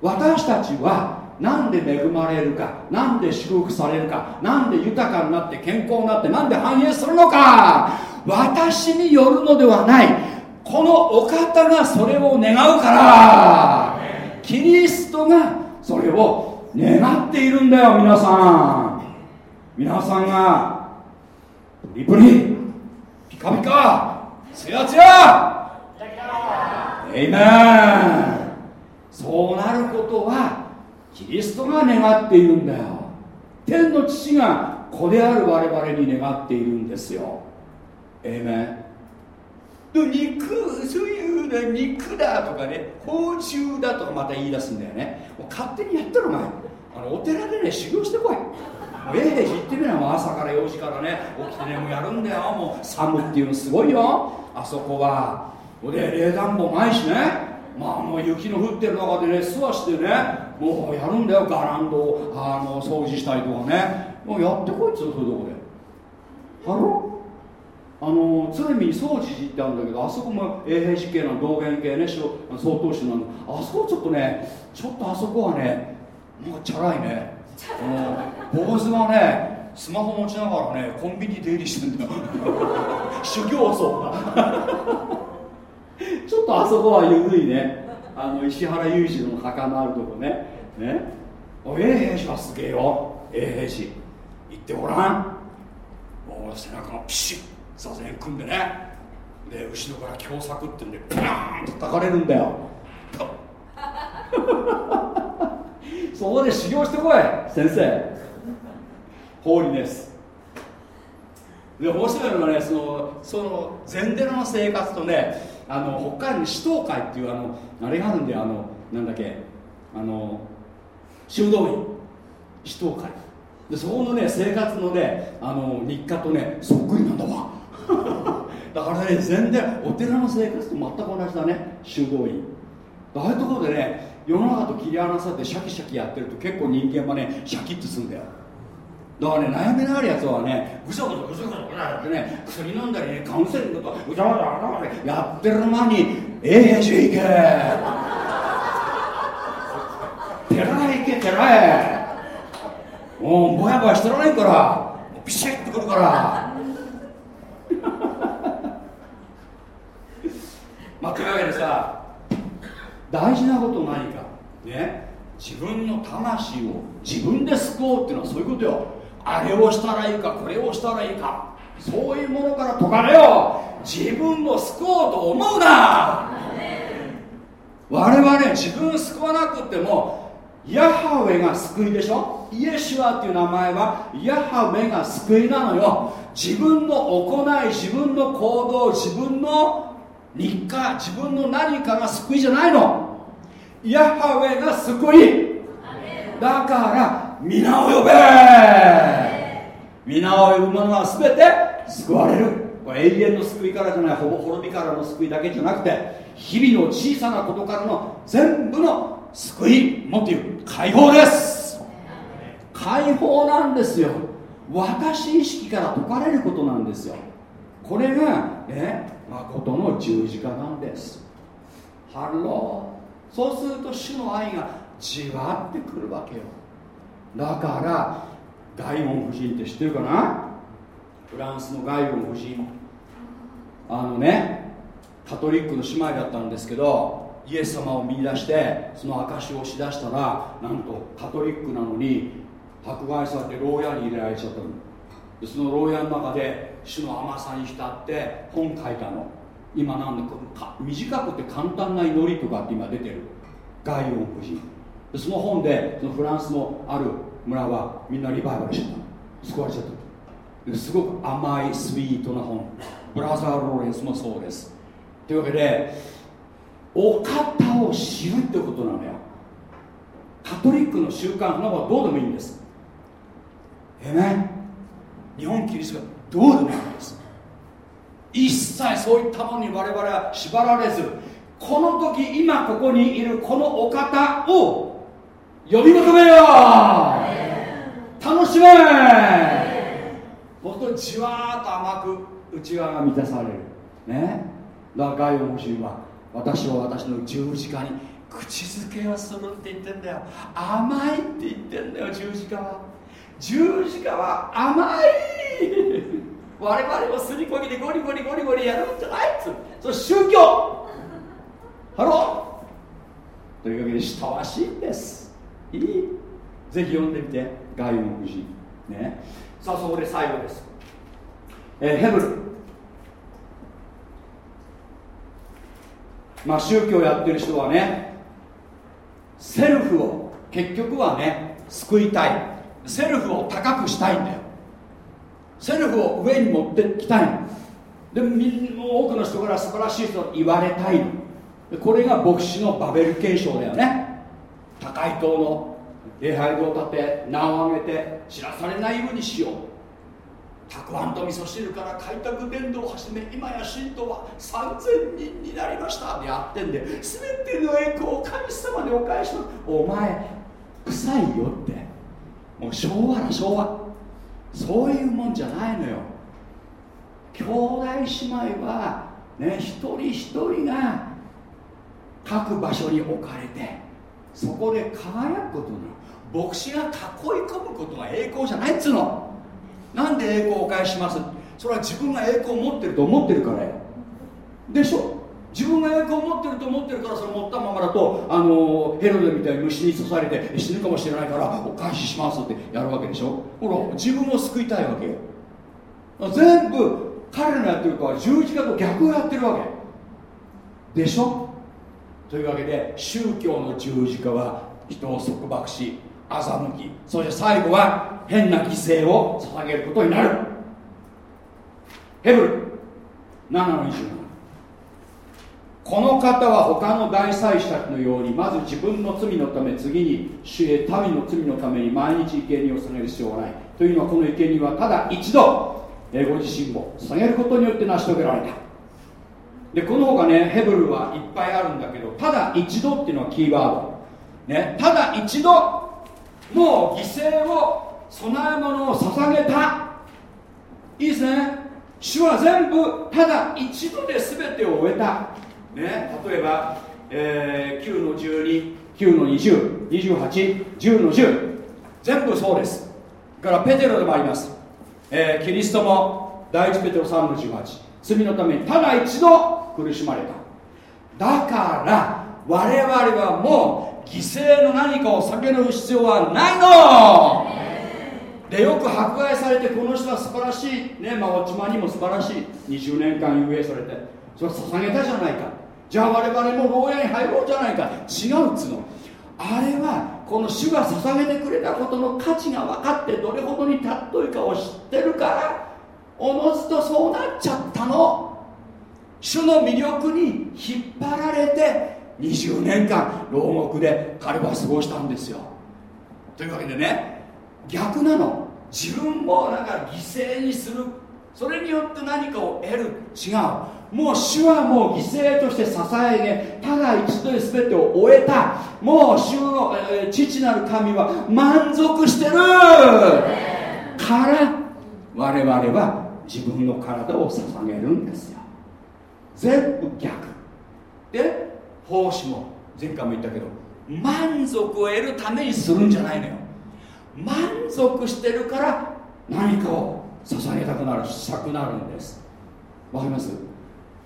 私たちはなんで恵まれるかなんで祝福されるかなんで豊かになって健康になってなんで繁栄するのか私によるのではない。このお方がそれを願うからキリストがそれを願っているんだよ皆さん。皆さんがプリプリピカピカツヤツヤ。エイメンそうなることはキリストが願っているんだよ。天の父が子である我々に願っているんですよ。ええねで肉そういうの肉だとかね包虫だとかまた言い出すんだよね。もう勝手にやってるお前あのお寺でね修行してこい。ええ行ってみなもう朝から4時からね。起きてねもうやるんだよ。もう寒っていうのすごいよ。あそこは。で冷暖房ないしね。まあもう雪の降ってる中でね素足でねもうやるんだよ。ガランドをあの掃除したりとかね。もうやってこいっつうそういうとこでハロあの鶴見に総持寺ってあるんだけどあそこも永平寺系の道元系ね曹洞宗なんあそこちょっとねちょっとあそこはねなんかチャラいね。あの坊主がねスマホ持ちながらねコンビニ出入りしてるんだよ。修行僧が。ちょっとあそこはゆるいね。あの石原裕次の墓のあるとこね。ね。お永平寺はすげえよ。永平寺行ってごらん。もう背中がピシッ座禅組んでね。で後ろから凶作ってんでパーンと叩かれるんだよ。そこで修行してこい先生。ホーリネス。で面白いのがねそのその禅寺の生活とねあの北海道に四東会っていうあのあれがあるんであのなんだっけあの修道院四東会。でそこのね生活のねあの日課とねそっくりなんだわ。だからね全然お寺の生活と全く同じだね修道院。ああいうところでね世の中と切り離されてシャキシャキやってると結構人間はねシャキッとするんだよ。だからね悩みのあるやつはねぐちゃぐちゃぐちゃぐちゃやってね薬飲んだりねカウンセリングとかぐちゃぐちゃぐちゃやってる間にええじいけ寺へ行け寺へもうぼやぼやしてられんからビシッとくるからまあというわけでさ大事なこと何かね自分の魂を自分で救おうっていうのはそういうことよあれをしたらいいかこれをしたらいいかそういうものから解かれよ自分を救おうと思うな。我々自分を救わなくってもヤハウェが救いでしょ？イエシュアっていう名前はヤハウェが救いなのよ。自分の行い自分の行動自分の日課自分の何かが救いじゃないの。ヤハウェが救い。だから皆を呼べ。皆を呼ぶ者は全て救われる。これ永遠の救いからじゃない。ほぼ滅びからの救いだけじゃなくて日々の小さなことからの全部の救いもっていう解放です。解放なんですよ。私意識から解かれることなんですよ。これがね誠の十字架なんです。 Hello。そうすると主の愛がじわってくるわけよ。だからガイオン夫人って知ってるかな？フランスのガイオン夫人。あのねカトリックの姉妹だったんですけどイエス様を見出してその証をしだしたらなんとカトリックなのに迫害されて牢屋に入れられちゃったの。でその牢屋の中で主の甘さに浸って本書いたの。今なんだか短くて簡単な祈りとかって今出てる。ガイオン夫人。その本でそのフランスのある村はみんなリバイバルしちゃった。救われちゃったすごく甘いスイートな本。ブラザー・ローレンスもそうです。というわけでお方を知るってことなのよ。カトリックの習慣そんなことどうでもいいんです。えね。日本キリストがどうでもいいんです。一切そういったものに我々は縛られずこの時今ここにいるこのお方を呼び求めよ楽しめ。本当にじわーっと甘く内側が満たされる。ね。だからガイオン夫人は私は私の十字架に口づけをするって言ってんだよ。甘いって言ってんだよ十字架は。十字架は甘い。我々をすりこぎでゴリゴリゴリゴリやるんじゃないっつ。それ宗教。 Hello。というわけで親しいんです。いい？ぜひ読んでみて。ガイオン夫人。ね。さあそこで最後です、えー、ヘブル。まあ宗教やってる人はねセルフを結局はね救いたい。セルフを高くしたいんだよ。セルフを上に持ってきたいで多くの人から素晴らしいと言われたいこれが牧師のバベル継承だよね高い塔の礼拝堂を建て名を挙げて知らされないようにしよ。うたくあんと味噌汁から開拓伝道を始め今や信徒は3000人になりました。でやってんで全ての栄光を神様でお返しのお前臭いよってもう昭和な昭和。そういうもんじゃないのよ。兄弟姉妹はね一人一人が各場所に置かれてそこで輝くことな牧師が囲い込むことが栄光じゃないっつうの。なんで栄光をお返しします？それは自分が栄光を持ってると思ってるからよでしょ？自分が栄光を持ってると思ってるからそれ持ったままだとあのヘロデみたいに虫に刺されて死ぬかもしれないからお返ししますってやるわけでしょ？ほら自分を救いたいわけよ。全部彼のやってることは十字架と逆をやってるわけ。でしょ？というわけで宗教の十字架は人を束縛し欺きそして最後は変な犠牲を捧げることになる。ヘブル7の27この方は他の大祭司たちのようにまず自分の罪のため次に主へ民の罪のために毎日生贄を捧げる必要がない。というのはこの生贄はただ一度ご自身を捧げることによって成し遂げられた。でこの他ねヘブルはいっぱいあるんだけどただ一度っていうのはキーワード、ね、ただ一度もう犠牲を供え物を捧げた。いいですね。主は全部ただ一度で全てを終えた。ね、例えば、えー、9の12、9の20、28、10の10全部そうです。からペテロでもあります、えー、キリストも第一ペテロ3の18罪のためにただ一度苦しまれた。だから我々はもう犠牲の何かを避ける必要はないの。でよく迫害されてこの人は素晴らしい。ねまあ落ち間にも素晴らしい。20年間遊泳されて。それは捧げたじゃないか。じゃあ我々も牢屋に入ろうじゃないか。違うっつうの。あれはこの主が捧げてくれたことの価値が分かってどれほどに尊いかを知ってるからおのずとそうなっちゃったの主の魅力に引っ張られて20年間牢獄で彼は過ごしたんですよ。というわけでね逆なの。自分もなんか犠牲にする。それによって何かを得る。違う。もう主はもう犠牲として支えねただ一度で全てを終えた。もう主の、えー、父なる神は満足してる。から我々は自分の体を捧げるんですよ全部逆。で奉仕も。前回も言ったけど満足を得るためにするんじゃないのよ。満足してるから何かを捧げたくなるしたくなるんです。わかります？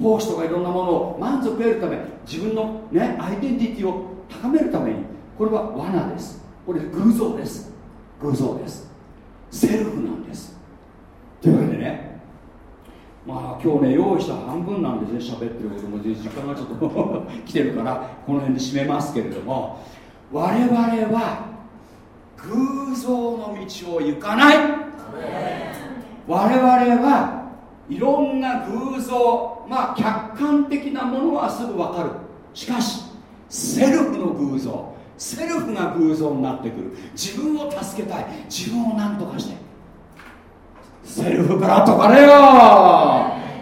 奉仕とかいろんなものを満足を得るため自分のねアイデンティティを高めるためにこれは罠です。これ偶像です。偶像です。セルフなんです。というわけでねまあ今日ね用意した半分なんですね喋ってることも時間がちょっと 来てるからこの辺で締めますけれども我々は偶像の道を行かない。我々はいろんな偶像まあ客観的なものはすぐ分かる。しかしセルフの偶像セルフが偶像になってくる。自分を助けたい。自分を何とかしてセルフから解かれよ。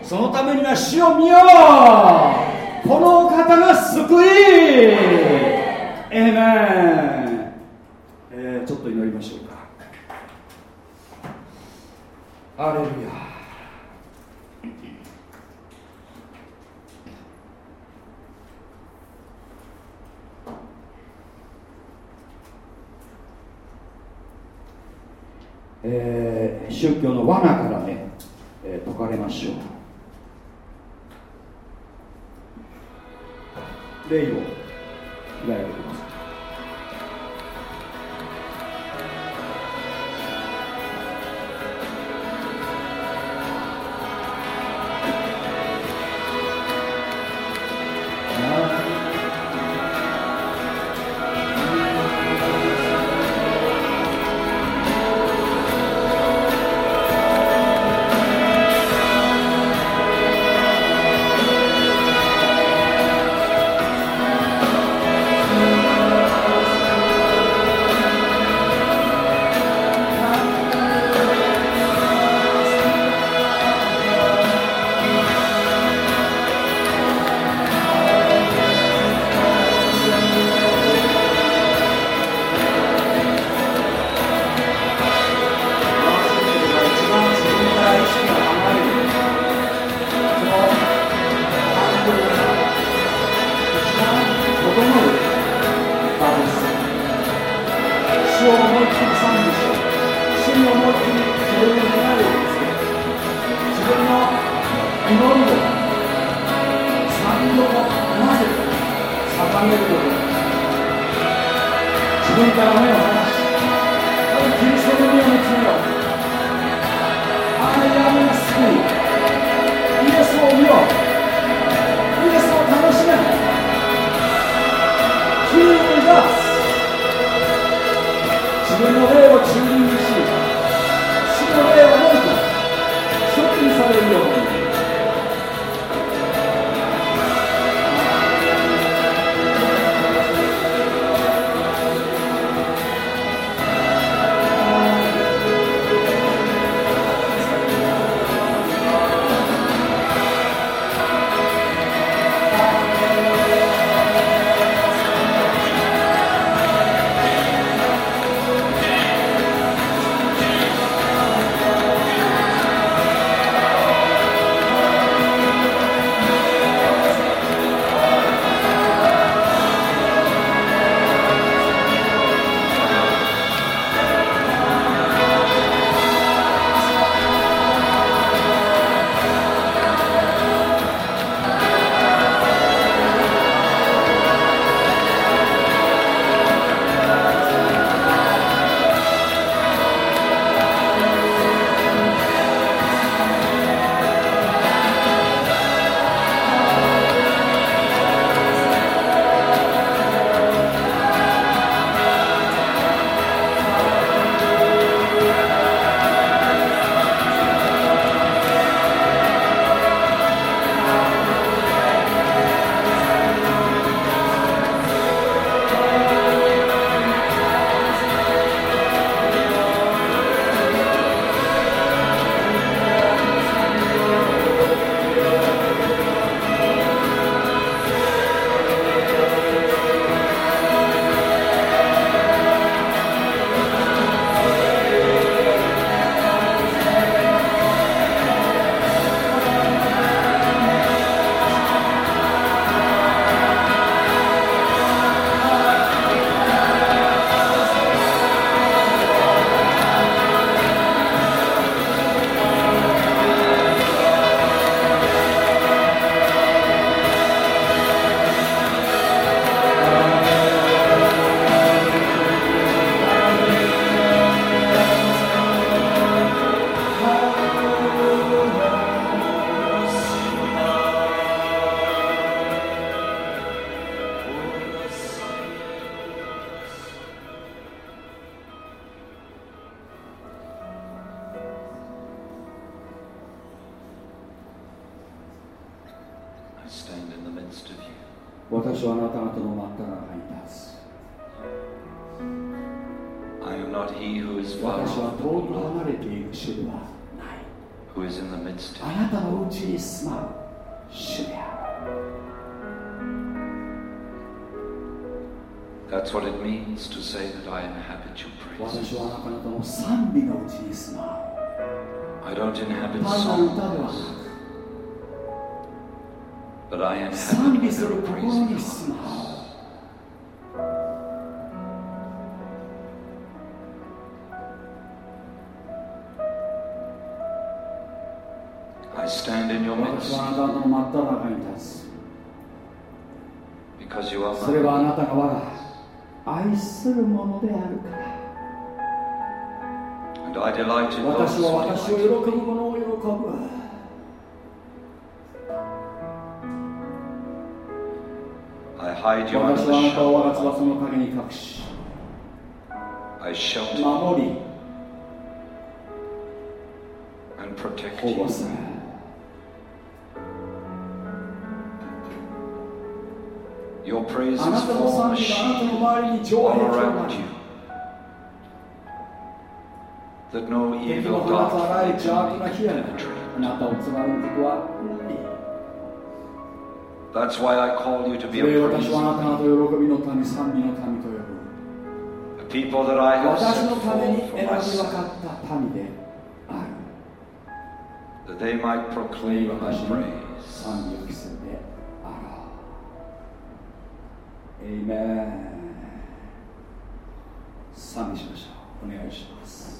そのためには死を見よう。このお方が救い。エメン、えー、ちょっと祈りましょうか。アレルヤえー、宗教の罠からね、えー、解かれましょう。霊を開いてください美のうちに住まう。パンの歌ではに住ま。それはあなたが愛するものであるから。and I delight in those 私は who 私を喜 delight ぶ in me. 者を喜ぶ I hide you under 私 the はあなたを我が shadow. 翼の陰に隠し I shelter you 守り and protect 保護 you. する Your praises あなたの form 賛 a 美があなたの shield 周りに城 all 壁とな around り you. 敵の evil 放つあらゆる邪悪な火や penetrate. あなたをつまることは That's why I call you to そ be れ a 私 praise はあなた to 方 me. 喜びの民賛美の民と呼ぶ A people that I have 私 set forth for 分 myself, that they might proclaim 私 my に praise. 賛美を期するであろうエイメン賛美しましょうお願いします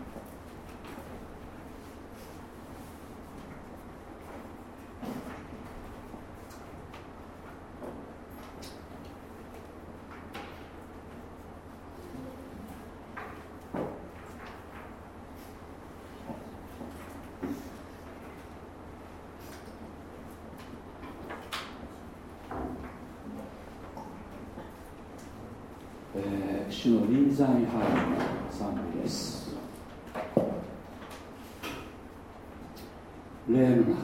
えー主の臨在に入る賛美です。霊の中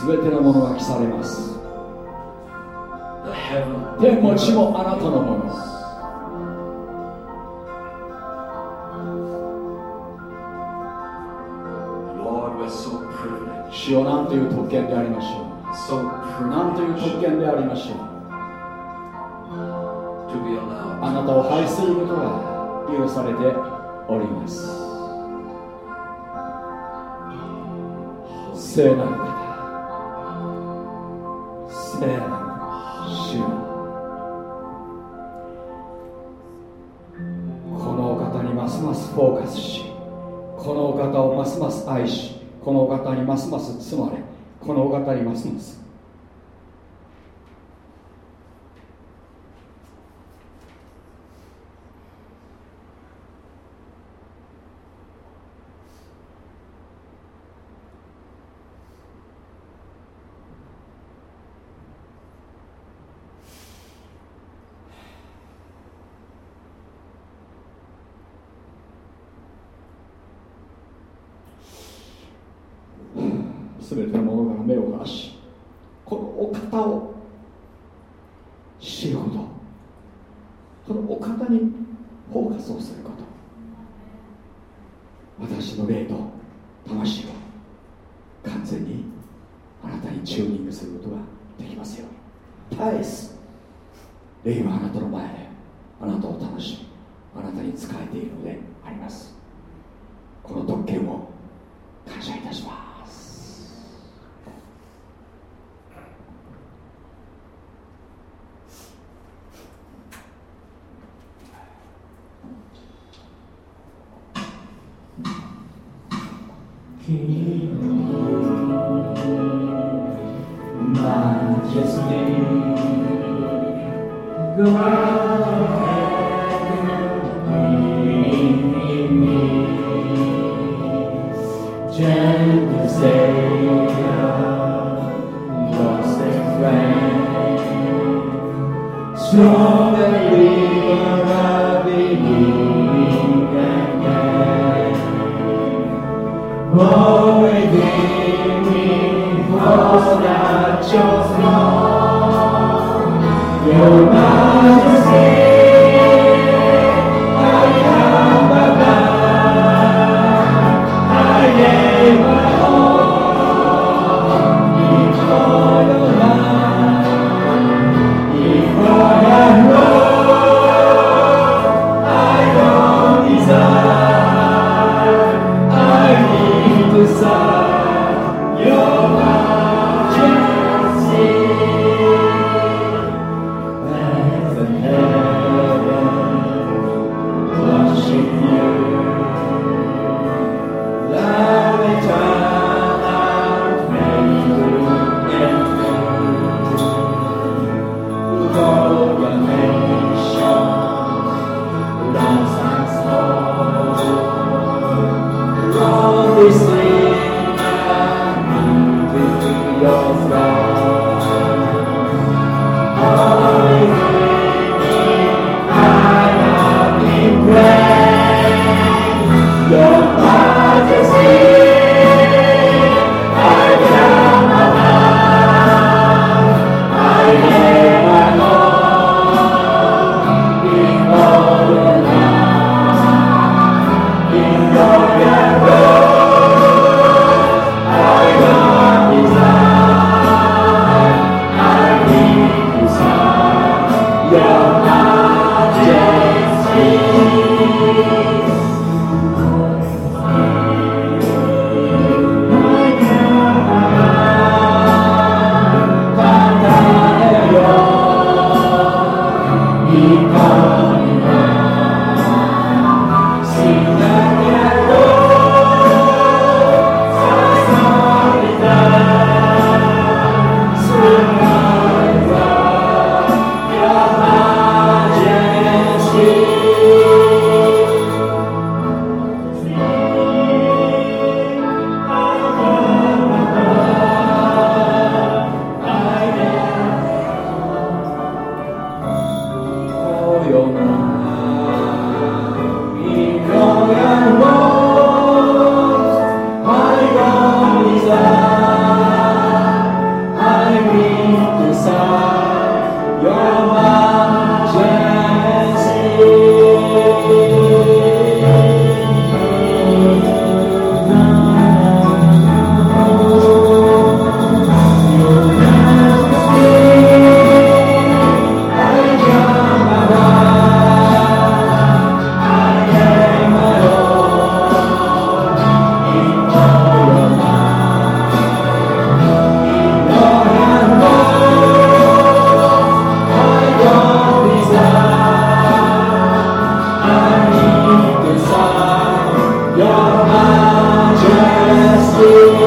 すべてのものが着されます。天も地もあなたのもの。主よなんという特権でありましょう。なんという特権でありましょう。あなたを拝することが許されております。聖なる方。愛しこのお方にますます包まれこのお方にますます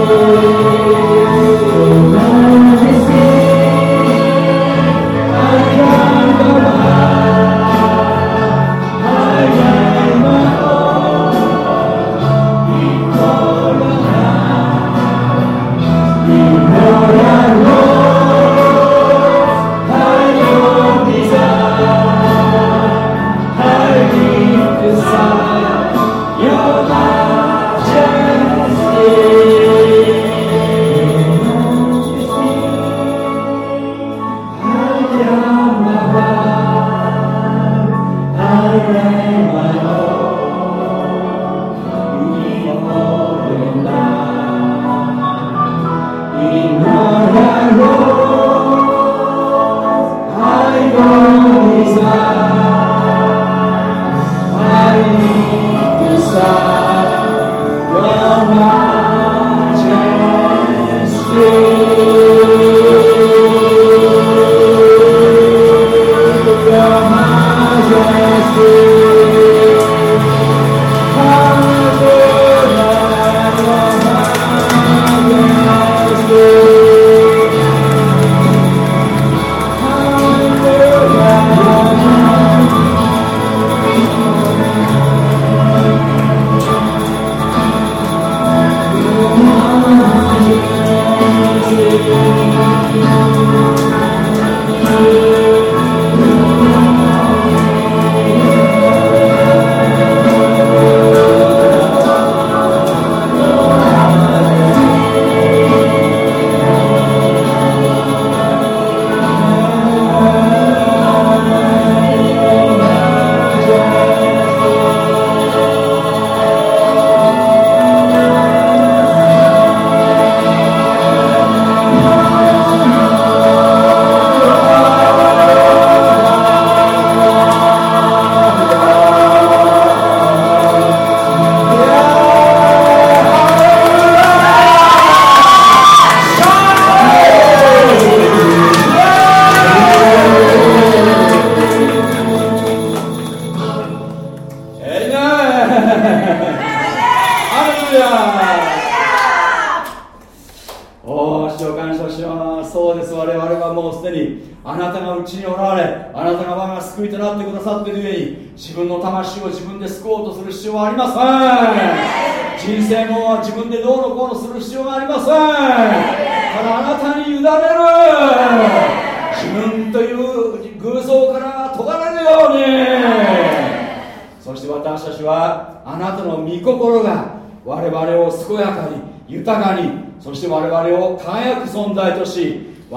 Oh.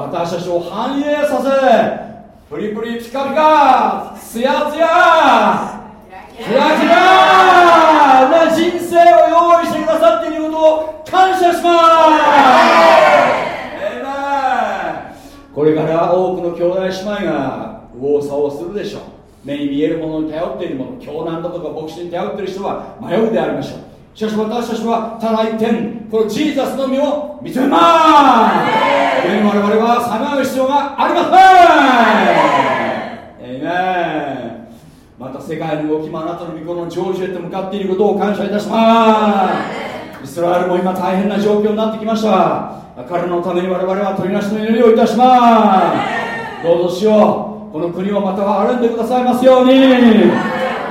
私たちを繁栄させプリプリピカピカツヤツヤキラキラな人生を用意してくださっていることを感謝します。これから多くの兄弟姉妹が右往左往するでしょう。目に見えるものに頼っているもの教団だとか牧師に頼っている人は迷うでありましょう。しかし私たちはただ一点このジーザスのみを認めます。はさまよう必要がありません。エイメンまた世界の動きもあなたの御子の成就へと向かっていることを感謝いたします。イスラエルも今大変な状況になってきました。彼のために我々は取りなしの祈りをいたします。どうぞしよう。この国をまた歩んでくださいますように。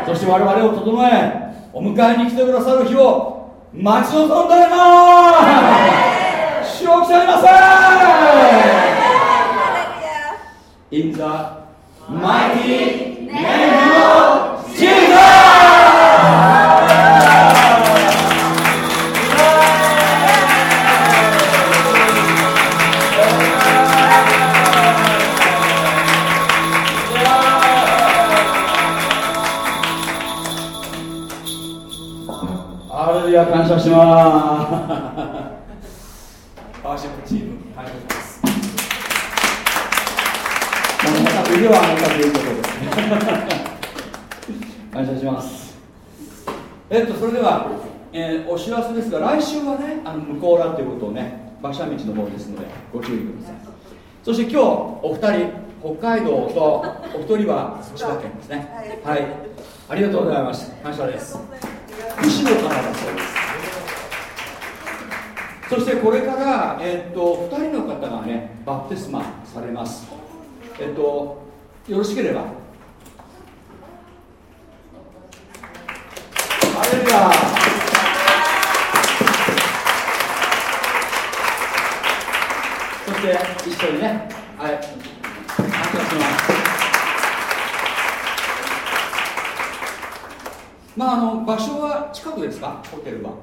そして我々を整えお迎えに来てくださる日を待ち望んでいます。主を来ておりません In the mighty お二人北海道とお一人は千葉県ですね。はい。ありがとうございます感謝です。からだそうです。そしてこれから、えっと2人の方がねバプテスマされます。えっとよろしければ。ハレルヤそして一緒にねはい。感謝します。まああの場所は近くですか？ホテルは。